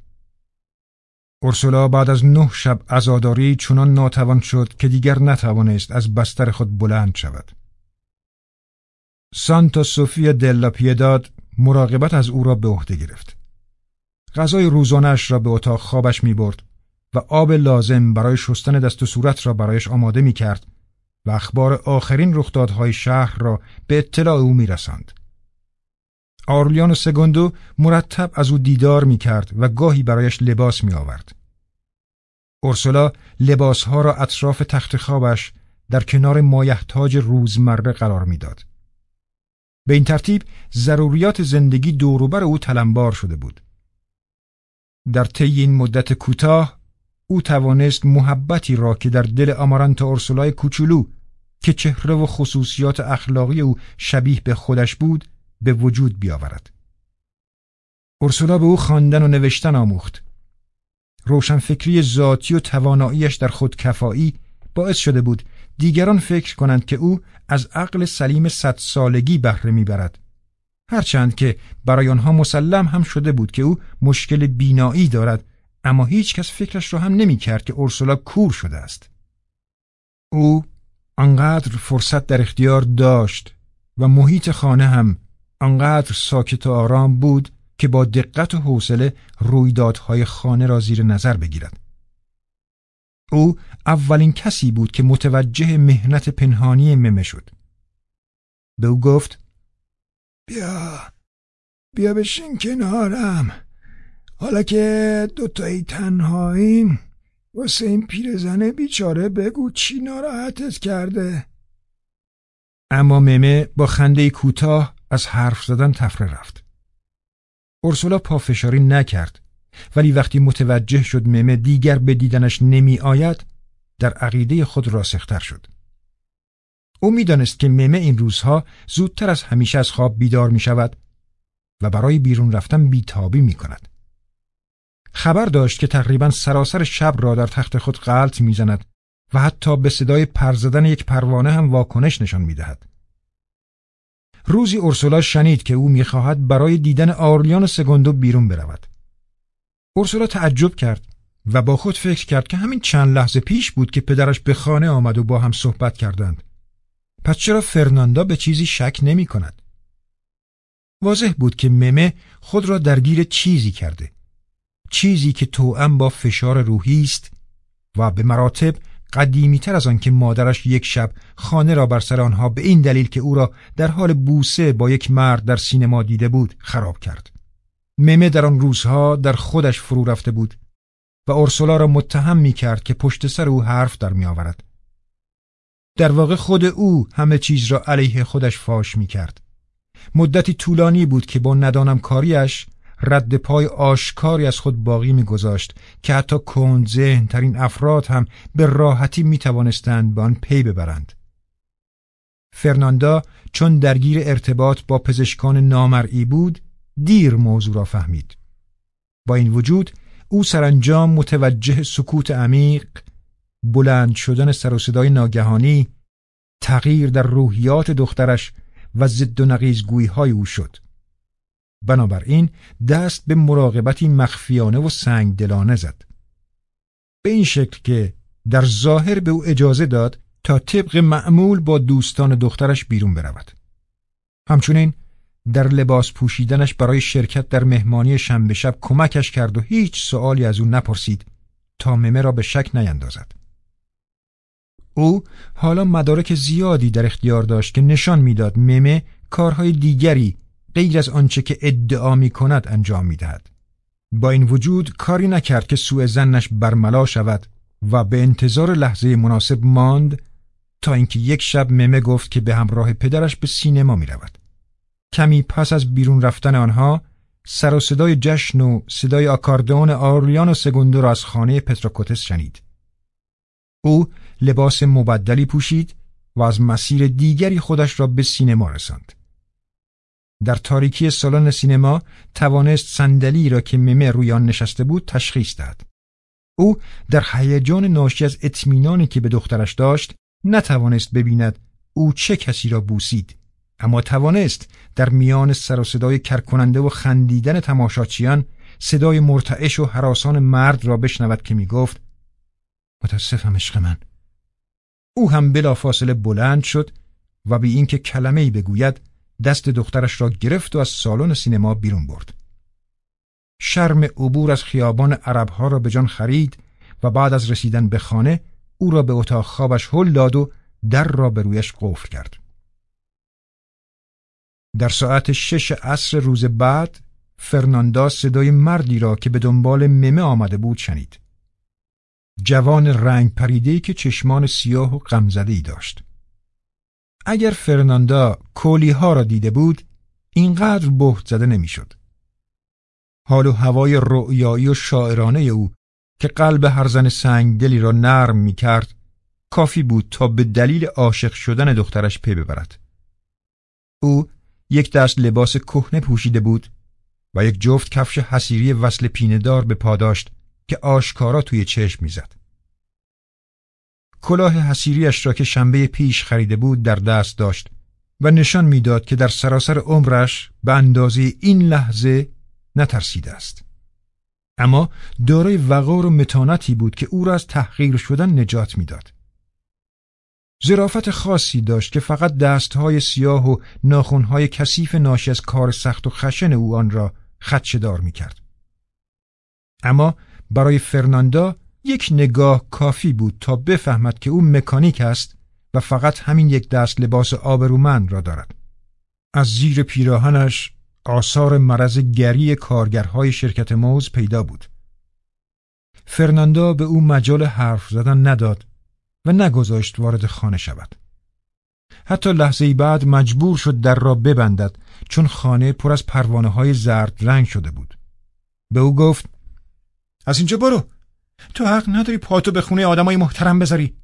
اورسولا بعد از نه شب عزاداری چنان ناتوان شد که دیگر نتوانست از بستر خود بلند شود. سانتا سوفیا دلا پیداد مراقبت از او را به عهده گرفت. غذای روزانش را به اتاق خوابش می برد و آب لازم برای شستن دست و صورت را برایش آماده می کرد و اخبار آخرین رخدادهای شهر را به اطلاع او می رسند. آرلیان سگوندو مرتب از او دیدار می کرد و گاهی برایش لباس می آورد. اورسولا لباسها را اطراف تخت خوابش در کنار مایحتاج روزمره قرار می‌داد. به این ترتیب ضروریات زندگی دوروبر او تلمبار شده بود. در طی این مدت کوتاه او توانست محبتی را که در دل آمارانتا اورسولای کوچولو که چهره و خصوصیات اخلاقی او شبیه به خودش بود به وجود بیاورد. اورسولا به او خواندن و نوشتن آموخت. روشنفکری ذاتی و تواناییش در خودکفایی باعث شده بود دیگران فکر کنند که او از عقل سلیم صد سالگی بهره می‌برد. هرچند که برای آنها مسلم هم شده بود که او مشکل بینایی دارد اما هیچ کس فکرش را هم نمی کرد که اورسولا کور شده است. او آنقدر فرصت در اختیار داشت و محیط خانه هم آنقدر ساکت و آرام بود که با دقت و حوصله رویدادهای خانه را زیر نظر بگیرد. او اولین کسی بود که متوجه مهنت پنهانی ممه شد. به او گفت بیا بیا بشین کنارم حالا که دوتایی تنهاییم واسه این پیرزن بیچاره بگو چی ناراحتت کرده. اما ممه با خنده کوتاه از حرف زدن تفره رفت. اورسولا پافشاری نکرد ولی وقتی متوجه شد ممه دیگر به دیدنش نمی آید در عقیده خود راسختر شد. او می‌دانست که ممه این روزها زودتر از همیشه از خواب بیدار می شود و برای بیرون رفتن بیتابی می کند. خبر داشت که تقریبا سراسر شب را در تخت خود غلط می‌زند و حتی به صدای پرزدن یک پروانه هم واکنش نشان می‌دهد. روزی اورسولا شنید که او می‌خواهد برای دیدن آرلیان سگوندو بیرون برود. اورسولا تعجب کرد و با خود فکر کرد که همین چند لحظه پیش بود که پدرش به خانه آمد و با هم صحبت کردند. پس چرا فرناندا به چیزی شک نمی کند؟ واضح بود که ممه خود را درگیر چیزی کرده. چیزی که توأم با فشار روحی است و به مراتب قدیمیتر از آن که مادرش یک شب خانه را بر سر آنها به این دلیل که او را در حال بوسه با یک مرد در سینما دیده بود خراب کرد. ممه در آن روزها در خودش فرو رفته بود و اورسولا را متهم می کرد که پشت سر او حرف در می آورد. در واقع خود او همه چیز را علیه خودش فاش می کرد. مدتی طولانی بود که با ندانم کاریش رد پای آشکاری از خود باقی میگذاشت که حتی کند ترین افراد هم به راحتی می توانستند به آن پی ببرند. فرناندا چون درگیر ارتباط با پزشکان نامرئی بود دیر موضوع را فهمید. با این وجود او سرانجام متوجه سکوت عمیق بلند شدن سر و صدای ناگهانی تغییر در روحیات دخترش و ضد و نقیز های او شد بنابراین دست به مراقبتی مخفیانه و سنگ دلانه زد. به این شکل که در ظاهر به او اجازه داد تا طبق معمول با دوستان دخترش بیرون برود. همچنین در لباس پوشیدنش برای شرکت در مهمانی شنبه شب کمکش کرد و هیچ سوالی از او نپرسید تا ممه را به شک نیندازد. او حالا مدارک زیادی در اختیار داشت که نشان می‌داد ممه کارهای دیگری غیر از آنچه که ادعا می کند انجام می دهد. با این وجود کاری نکرد که سوء زنش برملا شود و به انتظار لحظه مناسب ماند تا اینکه یک شب ممه گفت که به همراه پدرش به سینما می رود. کمی پس از بیرون رفتن آنها سر و صدای جشن و صدای آکاردئون آرلیان و سگوندو را از خانه پتروکوتس شنید. او لباس مبدلی پوشید و از مسیر دیگری خودش را به سینما رساند. در تاریکی سالن سینما توانست صندلی را که ممه روی آن نشسته بود تشخیص دهد. او در هیجان ناشی از اطمینانی که به دخترش داشت نتوانست ببیند او چه کسی را بوسید اما توانست در میان سر و صدای کرکننده و خندیدن تماشاچیان صدای مرتعش و حراسان مرد را بشنود که می‌گفت متاسفم عشق من او هم بلافاصله بلند شد و بی اینکه کلمه ای بگوید دست دخترش را گرفت و از سالن سینما بیرون برد. شرم عبور از خیابان عربها را به جان خرید و بعد از رسیدن به خانه او را به اتاق خوابش هل داد و در را به رویش قفل کرد. در ساعت شش عصر روز بعد فرناندا صدای مردی را که به دنبال ممه آمده بود شنید. جوان رنگ پریده که چشمان سیاه و غمزده ای داشت. اگر فرناندا کولی ها را دیده بود اینقدر بهت زده نمی‌شد. حال و هوای رؤیایی و شاعرانه او که قلب هر زن سنگدلی را نرم می کرد کافی بود تا به دلیل عاشق شدن دخترش پی ببرد. او یک دست لباس کهنه پوشیده بود و یک جفت کفش حسیری وصل پیندار به پا داشت که آشکارا توی چشم می‌زد. کلاه حسیریش را که شنبه پیش خریده بود در دست داشت و نشان می‌داد که در سراسر عمرش به اندازه این لحظه نترسیده است. اما دارای وقار و متانتی بود که او را از تحقیر شدن نجات می‌داد. زرافت خاصی داشت که فقط دستهای سیاه و ناخونهای کثیف ناشی از کار سخت و خشن او آن را خدشدار می کرد. اما برای فرناندا یک نگاه کافی بود تا بفهمد که او مکانیک است و فقط همین یک دست لباس آبرومند را دارد. از زیر پیراهنش آثار مرض گری کارگرهای شرکت موز پیدا بود. فرناندا به او مجال حرف زدن نداد و نگذاشت وارد خانه شود. حتی لحظه بعد مجبور شد در را ببندد چون خانه پر از پروانه های زرد رنگ شده بود. به او گفت از اینجا برو تو حق نداری پاتو به خونه آدمای محترم بذاری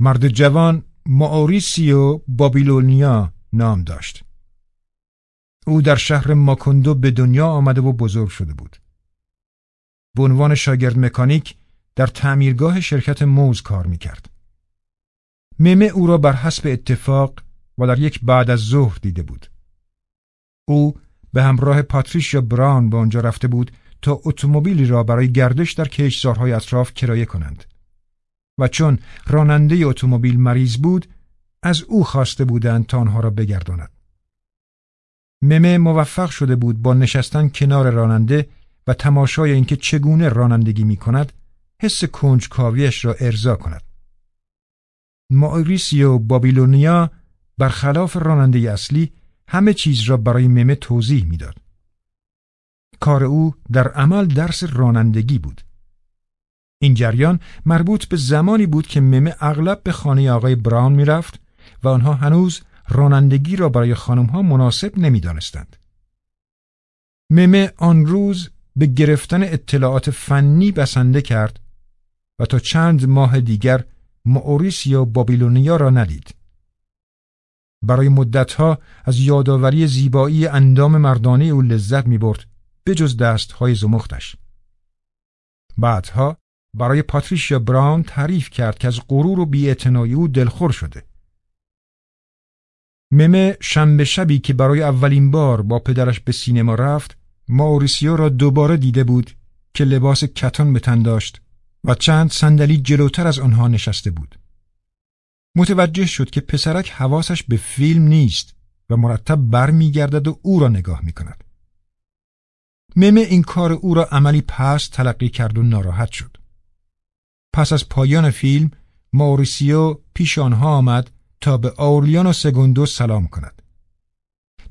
مرد جوان ماوریسیو بابیلونیا نام داشت. او در شهر ماکوندو به دنیا آمده و بزرگ شده بود. به عنوان شاگرد مکانیک در تعمیرگاه شرکت موز کار می‌کرد. ممه او را بر حسب اتفاق و در یک بعد از ظهر دیده بود. او به همراه پاتریشیا براون به آنجا رفته بود تا اتومبیلی را برای گردش در کشتزارهای اطراف کرایه کنند. و چون راننده اتومبیل مریض بود، از او خواسته بودند تا آنها را بگرداند. ممه موفق شده بود با نشستن کنار راننده و تماشای اینکه چگونه رانندگی می کند حس کنجکاویش را ارضا کند. و بابیلونیا برخلاف راننده اصلی همه چیز را برای ممه توضیح می‌داد. کار او در عمل درس رانندگی بود. این جریان مربوط به زمانی بود که ممه اغلب به خانه آقای براون می‌رفت و آنها هنوز رانندگی را برای خانمها مناسب نمی‌دانستند. ممه آن روز به گرفتن اطلاعات فنی بسنده کرد و تا چند ماه دیگر یا بابیلونیا را ندید. برای مدتها از یادآوری زیبایی اندام مردانه او لذت می برد به جز دستهای زمختش. بعدها برای پاتریشیا براون تعریف کرد که از غرور و بیاعتنایی او دلخور شده. ممه شنبه شبی که برای اولین بار با پدرش به سینما رفت ماوریسیو را دوباره دیده بود که لباس کتان به تن داشت و چند صندلی جلوتر از آنها نشسته بود. متوجه شد که پسرک حواسش به فیلم نیست و مرتب برمیگردد و او را نگاه می کند. ممه این کار او را عملی پس تلقی کرد و ناراحت شد. پس از پایان فیلم ماوریسیو پیش آنها آمد تا به آورلیان و سگوندو سلام کند.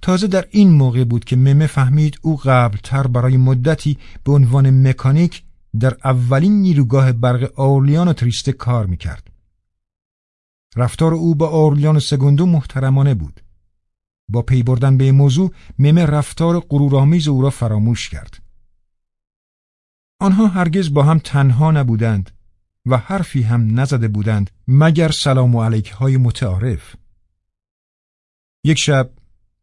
تازه در این موقع بود که ممه فهمید او قبلتر برای مدتی به عنوان مکانیک در اولین نیروگاه برق آورلیان و تریسته کار می‌کرد. رفتار او با آورلیان و سگوندو محترمانه بود. با پی بردن به موضوع ممه رفتار غرورآمیز او را فراموش کرد. آنها هرگز با هم تنها نبودند و حرفی هم نزده بودند مگر سلام و علیک های متعارف. یک شب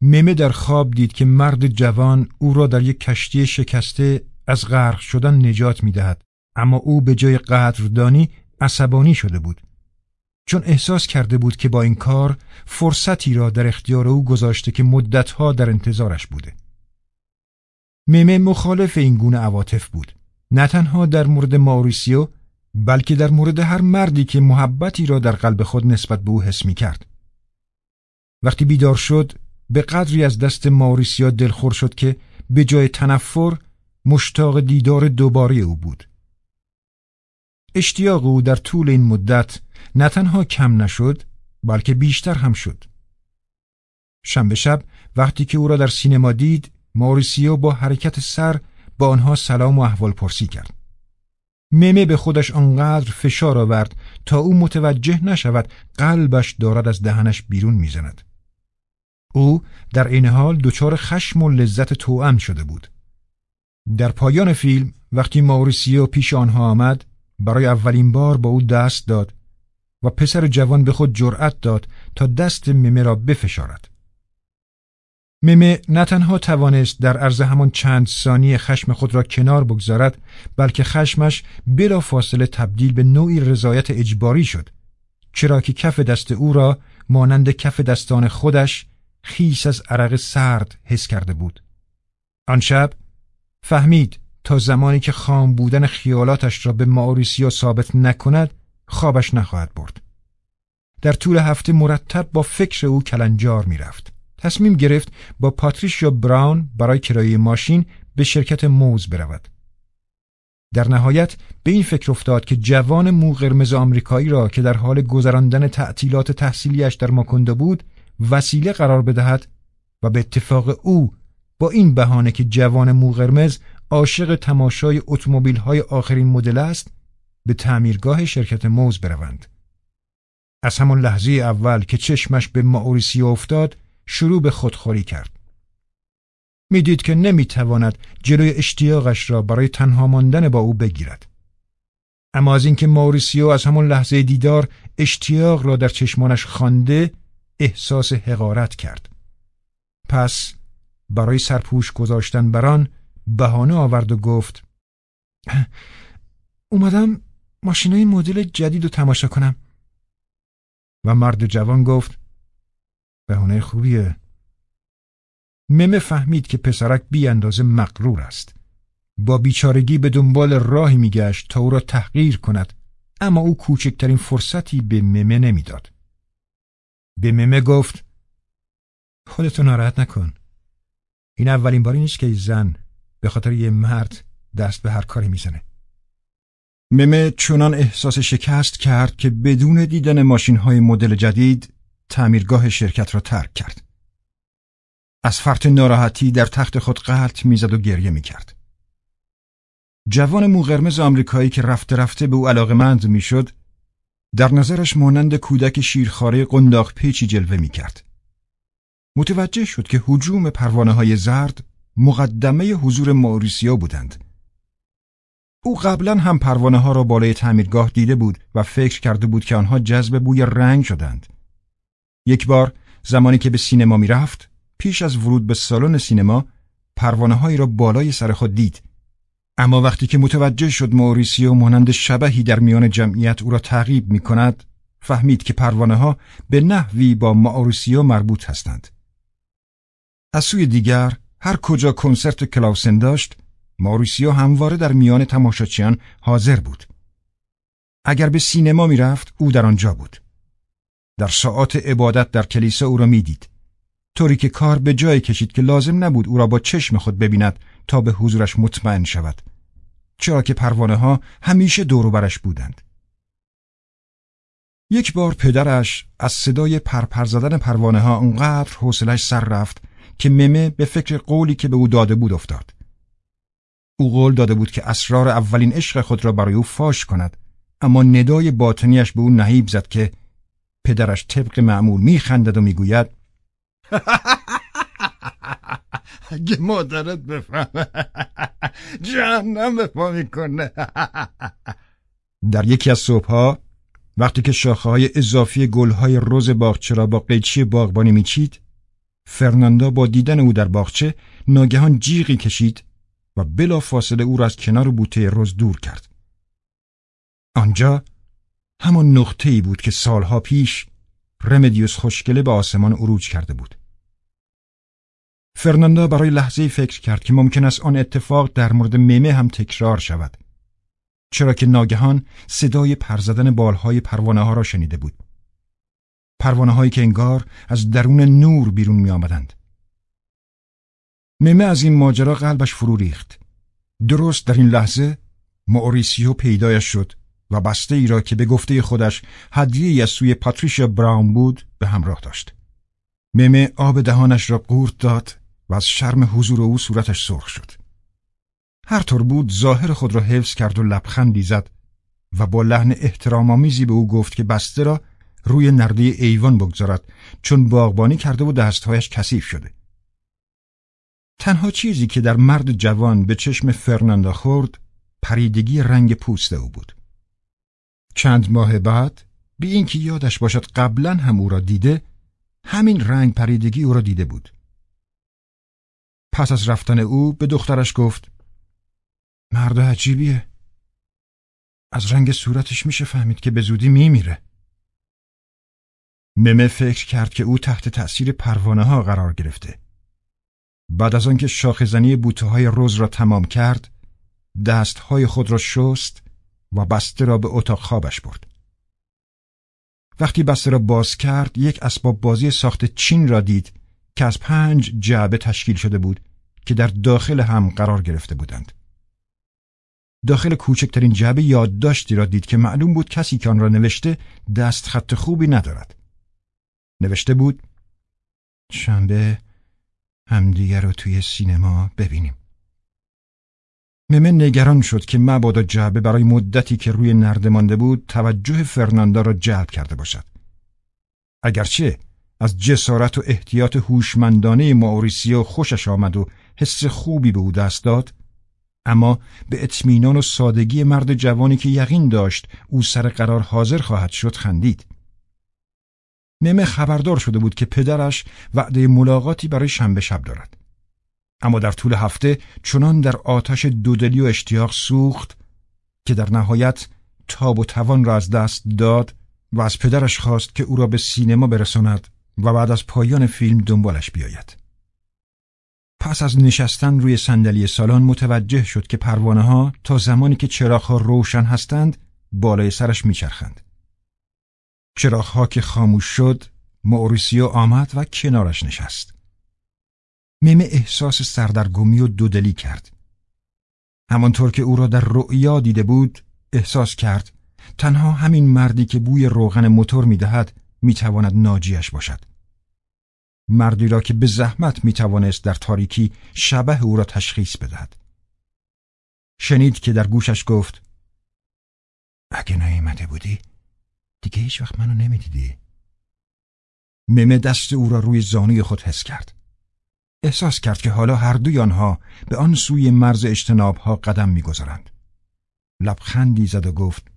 ممه در خواب دید که مرد جوان او را در یک کشتی شکسته از غرق شدن نجات می دهد. اما او به جای قدردانی عصبانی شده بود چون احساس کرده بود که با این کار فرصتی را در اختیار او گذاشته که مدتها در انتظارش بوده. ممه مخالف این گونه عواطف بود. نه تنها در مورد ماوریسیو بلکه در مورد هر مردی که محبتی را در قلب خود نسبت به او حس می کرد. وقتی بیدار شد به قدری از دست ماوریسیو دلخور شد که به جای تنفر مشتاق دیدار دوباره او بود. اشتیاق او در طول این مدت نه تنها کم نشد بلکه بیشتر هم شد. شنبه شب وقتی که او را در سینما دید ماریسیو با حرکت سر با آنها سلام و احوال پرسی کرد. ممه به خودش آنقدر فشار آورد تا او متوجه نشود قلبش دارد از دهنش بیرون می‌زند. او در این حال دچار خشم و لذت توأم شده بود. در پایان فیلم وقتی ماوریسیو پیش آنها آمد برای اولین بار با او دست داد و پسر جوان به خود جرأت داد تا دست ممه را بفشارد. ممه نه تنها توانست در عرض همان چند ثانیه خشم خود را کنار بگذارد بلکه خشمش بلا فاصله تبدیل به نوعی رضایت اجباری شد چرا که کف دست او را مانند کف دستان خودش خیس از عرق سرد حس کرده بود آن شب فهمید تا زمانی که خام بودن خیالاتش را به ماوریسیا ثابت نکند خوابش نخواهد برد. در طول هفته مرتب با فکر او کلنجار می‌رفت. تصمیم گرفت با پاتریشیا براون برای کرایه ماشین به شرکت موز برود. در نهایت به این فکر افتاد که جوان مو قرمز آمریکایی را که در حال گذراندن تعطیلات تحصیلیش در ماکنده بود وسیله قرار بدهد و به اتفاق او با این بهانه که جوان مو قرمز عاشق تماشای اتومبیل های آخرین مدل است به تعمیرگاه شرکت موز بروند. از همان لحظه اول که چشمش به ماوریسی افتاد شروع به خودخوری کرد. می‌دید که نمی‌تواند جلوی اشتیاقش را برای تنها ماندن با او بگیرد. اما از اینکه ماوریسیو از همون لحظه دیدار اشتیاق را در چشمانش خوانده احساس حقارت کرد پس برای سرپوش گذاشتن بران بهانه آورد و گفت اومدم ماشینای مدل جدید رو تماشا کنم. و مرد جوان گفت بهانه خوبیه. ممه فهمید که پسرک بی اندازه مقرور است. با بیچارگی به دنبال راهی میگشت تا او را تحقیر کند اما او کوچکترین فرصتی به ممه نمی‌داد. به ممه گفت خودتو ناراحت نکن. این اولین باری نیست که زن به خاطر یه مرد دست به هر کاری می‌زنه. ممه چنان احساس شکست کرد که بدون دیدن ماشین های مدل جدید تعمیرگاه شرکت را ترک کرد. از فرط ناراحتی در تخت خود قلط می‌زد و گریه می‌کرد. جوان موقرمز آمریکایی که رفته رفته به او علاقمند می‌شد در نظرش مانند کودک شیرخواره قنداق پیچی جلوه می‌کرد. متوجه شد که حجوم پروانه های زرد مقدمه حضور ماوریسیا بودند. او قبلا هم پروانه ها را بالای تعمیرگاه دیده بود و فکر کرده بود که آنها جذب بوی رنگ شدند. یک بار زمانی که به سینما می رفت پیش از ورود به سالن سینما پروانه هایی را بالای سر خود دید اما وقتی که متوجه شد ماوریسیو مانند شبهی در میان جمعیت او را تعقیب می کند فهمید که پروانه ها به نحوی با ماوریسیو مربوط هستند از سوی دیگر هر کجا کنسرت کلاوسن داشت ماوریسیو همواره در میان تماشاچیان حاضر بود. اگر به سینما می‌رفت او در آنجا بود. در ساعات عبادت در کلیسا او را می‌دید. طوری که کار به جای کشید که لازم نبود او را با چشم خود ببیند تا به حضورش مطمئن شود. چرا که پروانه ها همیشه دور برش بودند. یک بار پدرش از صدای پرپر زدن پروانه ها انقدر حوصلش سر رفت که ممه به فکر قولی که به او داده بود افتاد. او قول داده بود که اسرار اولین عشق خود را برای او فاش کند اما ندای باطنیش به او نهیب زد که پدرش طبق معمول میخندد و می‌گوید اگه مادرت بفهمه جهنم به پا می‌کنه. در یکی از صبحها وقتی که شاخه های اضافی گلهای روز باغچه را با قیچی باغبانی میچید فرناندا با دیدن او در باغچه ناگهان جیغی کشید و بلا فاصله او را از کنار بوته روز دور کرد آنجا همان نقطه ای بود که سالها پیش رمدیوس خوشگله به آسمان عروج کرده بود. فرناندا برای لحظه فکر کرد که ممکن است آن اتفاق در مورد میمه هم تکرار شود. چرا که ناگهان صدای پرزدن بالهای پروانه ها را شنیده بود. پروانه هایی که انگار از درون نور بیرون می آمدند. میمه از این ماجرا قلبش فرو ریخت. درست در این لحظه موریسیو پیدایش شد و بسته ای را که به گفته خودش هدیه از سوی پاتریشیا براون بود به همراه داشت. ممه آب دهانش را قورت داد و از شرم حضور او صورتش سرخ شد. هر طور بود ظاهر خود را حفظ کرد و لبخندی زد و با لحن احترام آمیزی به او گفت که بسته را روی نرده ایوان بگذارد چون باغبانی کرده و دستهایش کثیف شده. تنها چیزی که در مرد جوان به چشم فرناندا خورد پریدگی رنگ پوست او بود. چند ماه بعد بی اینکه یادش باشد قبلا هم او را دیده همین رنگ پریدگی او را دیده بود. پس از رفتن او به دخترش گفت مرد عجیبیه. از رنگ صورتش میشه فهمید که به زودی میمیره. ممه فکر کرد که او تحت تأثیر پروانه ها قرار گرفته. بعد از آنکه شاخزنی بوته های روز را تمام کرد دستهای خود را شست و بسته را به اتاق خوابش برد. وقتی بسته را باز کرد یک اسباب بازی ساخت چین را دید که از پنج جعبه تشکیل شده بود که در داخل هم قرار گرفته بودند. داخل کوچکترین جعبه یادداشتی را دید که معلوم بود کسی که آن را نوشته دست خط خوبی ندارد. نوشته بود شنبه همدیگر رو توی سینما ببینیم. ممه نگران شد که مبادا جعبه برای مدتی که روی نرده مانده بود توجه فرناندا را جلب کرده باشد. اگرچه از جسارت و احتیاط هوشمندانه ماوریسیو خوشش آمد و حس خوبی به او دست داد اما به اطمینان و سادگی مرد جوانی که یقین داشت او سر قرار حاضر خواهد شد خندید. ممه خبردار شده بود که پدرش وعده ملاقاتی برای شنبه شب دارد. اما در طول هفته چنان در آتش دودلی و اشتیاق سوخت که در نهایت تاب و توان را از دست داد و از پدرش خواست که او را به سینما برساند و بعد از پایان فیلم دنبالش بیاید. پس از نشستن روی صندلی سالن متوجه شد که پروانه ها تا زمانی که چراغ روشن هستند بالای سرش میچرخند. چراغ ها که خاموش شد موریسیو آمد و کنارش نشست. میمه احساس سردرگمی و دودلی کرد. همانطور که او را در رؤیا دیده بود احساس کرد تنها همین مردی که بوی روغن موتور می‌دهد می‌تواند ناجیش باشد. مردی را که به زحمت می توانست در تاریکی شبه او را تشخیص بدهد. شنید که در گوشش گفت اگه نیامده بودی دیگه هیچ وقت منو نمی‌دیدی. ممه دست او را روی زانوی خود حس کرد. احساس کرد که حالا هر دوی آنها به آن سوی مرز اجتناب ها قدم می‌گذارند. لبخندی زد و گفت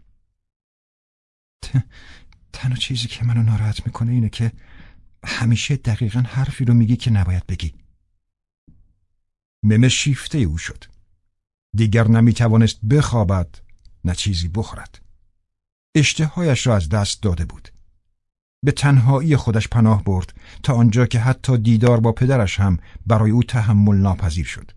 تنها چیزی که منو ناراحت می‌کنه اینه که همیشه دقیقا حرفی رو میگی که نباید بگی ممه شیفته او شد دیگر نمی‌توانست بخوابد نه چیزی بخورد اشتهایش را از دست داده بود به تنهایی خودش پناه برد تا آنجا که حتی دیدار با پدرش هم برای او تحمل ناپذیر شد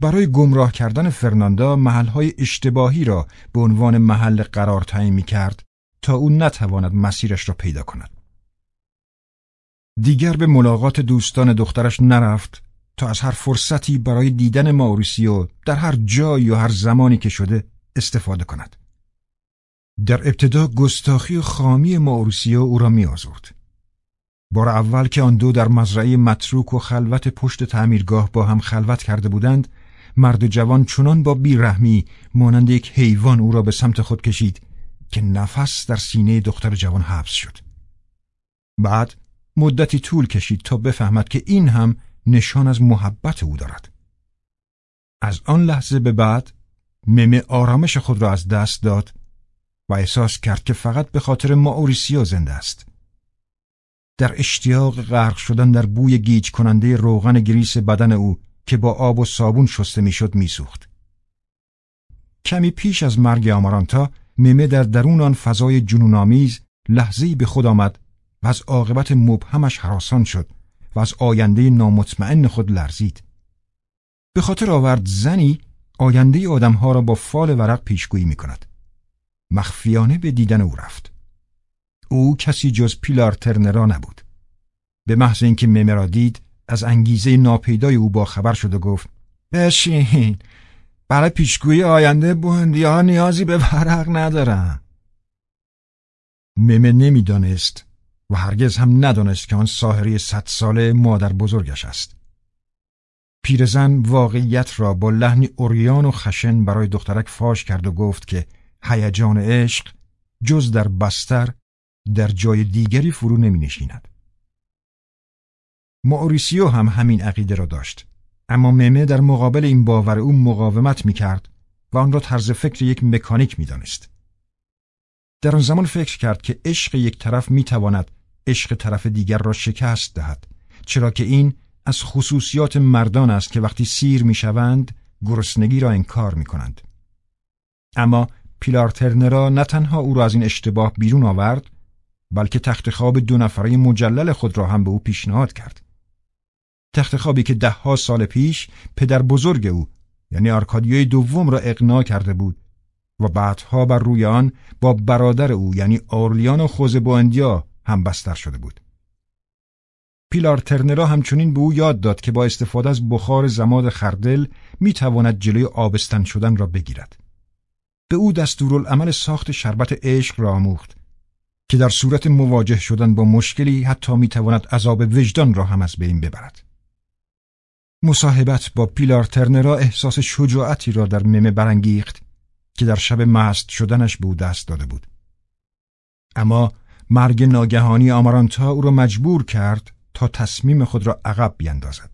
برای گمراه کردن فرناندا محلهای اشتباهی را به عنوان محل قرار تعیین می کرد تا او نتواند مسیرش را پیدا کند. دیگر به ملاقات دوستان دخترش نرفت تا از هر فرصتی برای دیدن ماوریسیو در هر جایی و هر زمانی که شده استفاده کند. در ابتدا گستاخی و خامی ماوریسیو او را می آزرد. بار اول که آن دو در مزرعه متروک و خلوت پشت تعمیرگاه با هم خلوت کرده بودند مرد جوان چنان با بیرحمی مانند یک حیوان او را به سمت خود کشید که نفس در سینه دختر جوان حبس شد بعد مدتی طول کشید تا بفهمد که این هم نشان از محبت او دارد از آن لحظه به بعد ممه آرامش خود را از دست داد و احساس کرد که فقط به خاطر ماوریسیو زنده است در اشتیاق غرق شدن در بوی گیج کننده روغن گریس بدن او که با آب و صابون شسته می‌شد میسوخت. کمی پیش از مرگ آمارانتا ممه در درون آن فضای جنون‌آمیز لحظه‌ای به خود آمد و از عاقبت مبهمش هراسان شد و از آینده نامطمئن خود لرزید. به خاطر آورد زنی آینده آدمها را با فال ورق پیشگویی می کند. مخفیانه به دیدن او رفت. او کسی جز پیلار ترنرا نبود. به محض اینکه ممه را دید از انگیزه ناپیدای او با خبر شد و گفت بشین برای پیشگویی آینده بوندی ها نیازی به ورق ندارم ممه نمی‌دانست و هرگز هم ندانست که آن ساهری صد ساله مادر بزرگش است پیرزن واقعیت را با لحنی اوریان و خشن برای دخترک فاش کرد و گفت که هیجان عشق جز در بستر در جای دیگری فرو نمی نشیند. ماوریسیو هم همین عقیده را داشت اما ممه در مقابل این باور او مقاومت می کرد و آن را طرز فکر یک مکانیک می دانست. در آن زمان فکر کرد که عشق یک طرف می تواند عشق طرف دیگر را شکست دهد چرا که این از خصوصیات مردان است که وقتی سیر می شوند گرسنگی را انکار می کنند. اما پیلار ترنرا نه تنها او را از این اشتباه بیرون آورد بلکه تخت خواب دو نفره مجلل خود را هم به او پیشنهاد کرد. تخت خوابی که دهها سال پیش پدر بزرگ او یعنی آرکادیوی دوم را اقناع کرده بود و بعدها بر روی آن با برادر او یعنی آرلیان و خوز بواندیا هم بستر شده بود. پیلار ترنرا همچنین به او یاد داد که با استفاده از بخار زماد خردل می تواند جلوی آبستن شدن را بگیرد. به او دستورالعمل ساخت شربت عشق را آموخت که در صورت مواجه شدن با مشکلی حتی می تواند عذاب وجدان را هم از بین ببرد. مصاحبت با پیلار ترنرا احساس شجاعتی را در ممه برانگیخت که در شب مست شدنش به او دست داده بود. اما مرگ ناگهانی آمارانتا او را مجبور کرد تا تصمیم خود را عقب بیندازد.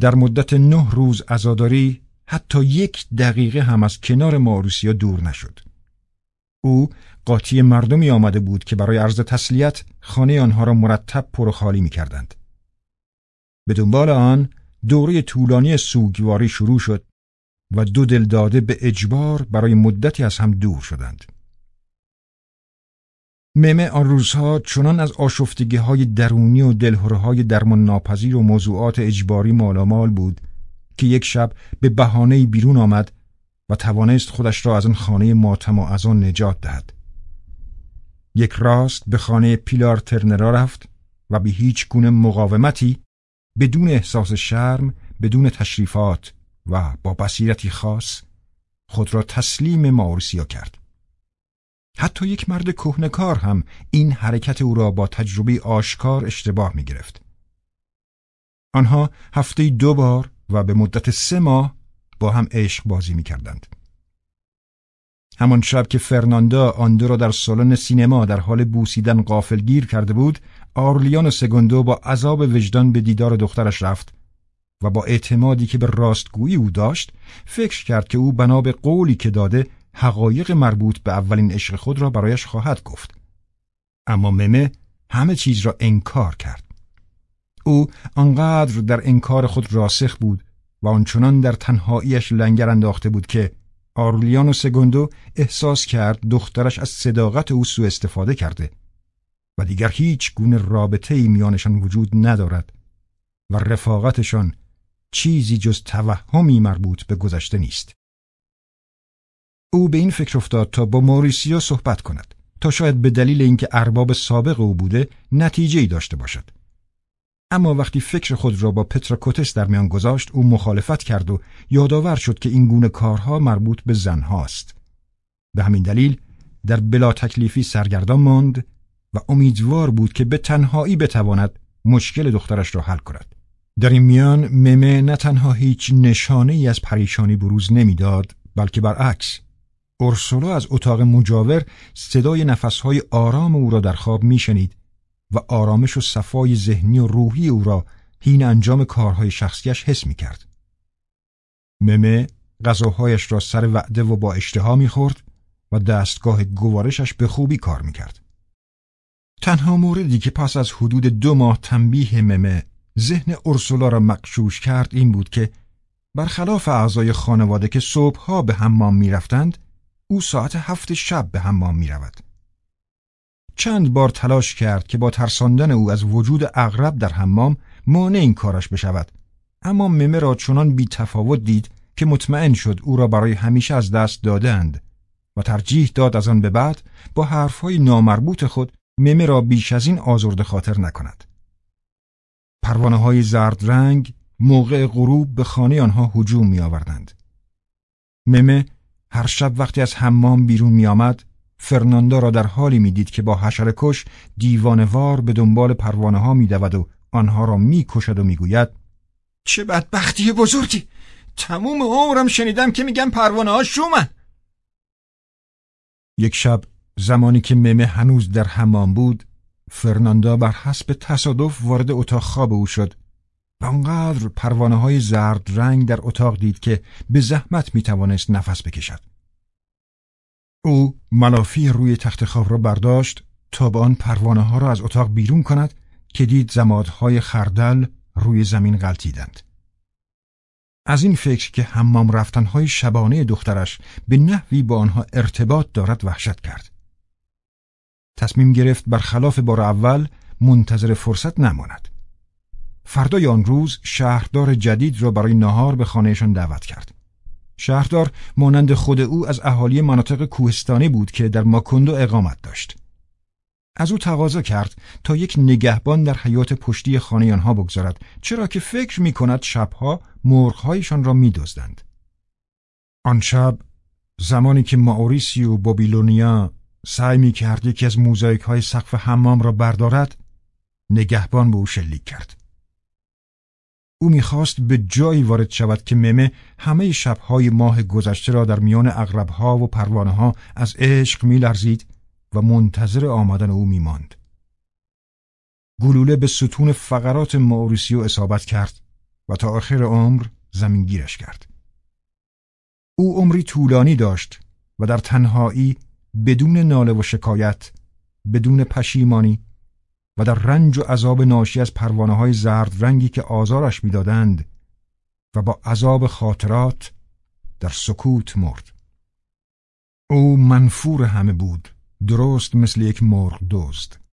در مدت نه روز ازاداری حتی یک دقیقه هم از کنار ماروسیا دور نشد. او قاطی مردمی آمده بود که برای عرض تسلیت خانه آنها را مرتب پر و خالی می کردند. به دنبال آن دوره طولانی سوگواری شروع شد و دو دلداده به اجبار برای مدتی از هم دور شدند. ممه آن روزها چنان از آشفتگی های درونی و دلهوره های درمان ناپذیر و موضوعات اجباری مالامال بود که یک شب به بهانه بیرون آمد و توانست خودش را از آن خانه ماتم و از آن نجات دهد. یک راست به خانه پیلار ترنرا رفت و به هیچ گونه مقاومتی بدون احساس شرم بدون تشریفات و با بصیرتی خاص خود را تسلیم ماورسیا کرد. حتی یک مرد کهنکار هم این حرکت او را با تجربه آشکار اشتباه می گرفت. آنها هفته دو بار و به مدت سه ماه با هم عشق بازی می کردند. همان شب که فرناندا آندو را در سالن سینما در حال بوسیدن گیر کرده بود، آرلیان و سگوندو با عذاب وجدان به دیدار دخترش رفت و با اعتمادی که به راستگویی او داشت فکر کرد که او بنا به قولی که داده حقایق مربوط به اولین عشق خود را برایش خواهد گفت اما ممه همه چیز را انکار کرد او آنقدر در انکار خود راسخ بود و آنچنان در تنهاییش لنگر انداخته بود که آرلیان و سگوندو احساس کرد دخترش از صداقت او سوء استفاده کرده و دیگر هیچ گونه رابطه ای میانشان وجود ندارد و رفاقتشان چیزی جز توهمی مربوط به گذشته نیست. او به این فکر افتاد تا با موریسیو صحبت کند تا شاید به دلیل اینکه ارباب سابق او بوده نتیجه ای داشته باشد. اما وقتی فکر خود را با پتراکوتس در میان گذاشت او مخالفت کرد و یادآور شد که این گونه کارها مربوط به زنهاست. به همین دلیل در بلا تکلیفی سرگردان ماند و امیدوار بود که به تنهایی بتواند مشکل دخترش را حل کند. در این میان ممه نه تنها هیچ نشانه ای از پریشانی بروز نمی‌داد بلکه برعکس اورسولا از اتاق مجاور صدای نفسهای آرام او را در خواب میشنید و آرامش و صفای ذهنی و روحی او را هین انجام کارهای شخصیش حس می کرد. ممه غذاهایش را سر وعده و با اشتها می‌خورد و دستگاه گوارشش به خوبی کار می‌کرد. تنها موردی که پس از حدود دو ماه تنبیه ممه ذهن ارسولا را مقشوش کرد این بود که برخلاف اعضای خانواده که صبحها به حمام می‌رفتند او ساعت هفت شب به حمام می رود. چند بار تلاش کرد که با ترساندن او از وجود اغرب در حمام مانع این کارش بشود اما ممه را چنان بی تفاوت دید که مطمئن شد او را برای همیشه از دست دادند و ترجیح داد از آن به بعد با حرفهای نامربوط خود ممه را بیش از این آزرد خاطر نکند. پروانه های زرد رنگ موقع غروب به خانه آنها هجوم می آوردند. ممه هر شب وقتی از حمام بیرون می آمد فرناندا را در حالی می دید که با حشرکش دیوانوار به دنبال پروانه ها می دود و آنها را می کشد و می گوید چه بدبختی بزرگی تموم عمرم شنیدم که میگن پروانه ها شومن یک شب زمانی که ممه هنوز در حمام بود فرناندا بر حسب تصادف وارد اتاق خواب او شد و آنقدر پروانه های زرد رنگ در اتاق دید که به زحمت می توانست نفس بکشد. او ملافی روی تخت خواب را برداشت تا به آن پروانه ها را از اتاق بیرون کند که دید زمادهای خردل روی زمین غلطیدند. از این فکر که حمام رفتنهای شبانه دخترش به نحوی با آنها ارتباط دارد وحشت کرد. تصمیم گرفت برخلاف بار اول منتظر فرصت نماند. فردای آن روز شهردار جدید را برای نهار به خانهشان دعوت کرد. شهردار مانند خود او از اهالی مناطق کوهستانی بود که در ماکوندو اقامت داشت. از او تقاضا کرد تا یک نگهبان در حیات پشتی خانه آنها بگذارد چرا که فکر می کند شبها مرغهایشان را می دزدند. آن شب زمانی که ماوریسی و بابیلونیا سعی می کرد یکی از موزایک های سقف حمام را بردارد نگهبان به او شلیک کرد. او می‌خواست به جایی وارد شود که ممه همه شبهای ماه گذشته را در میان اغربها و پروانه ها از عشق میلرزید و منتظر آمدن او میماند. گلوله به ستون فقرات ماوریسیو اصابت کرد و تا آخر عمر زمینگیرش کرد. او عمری طولانی داشت و در تنهایی بدون ناله و شکایت بدون پشیمانی و در رنج و عذاب ناشی از پروانه های زرد رنگی که آزارش می‌دادند و با عذاب خاطرات در سکوت مرد. او منفور همه بود درست مثل یک مرغ دزد.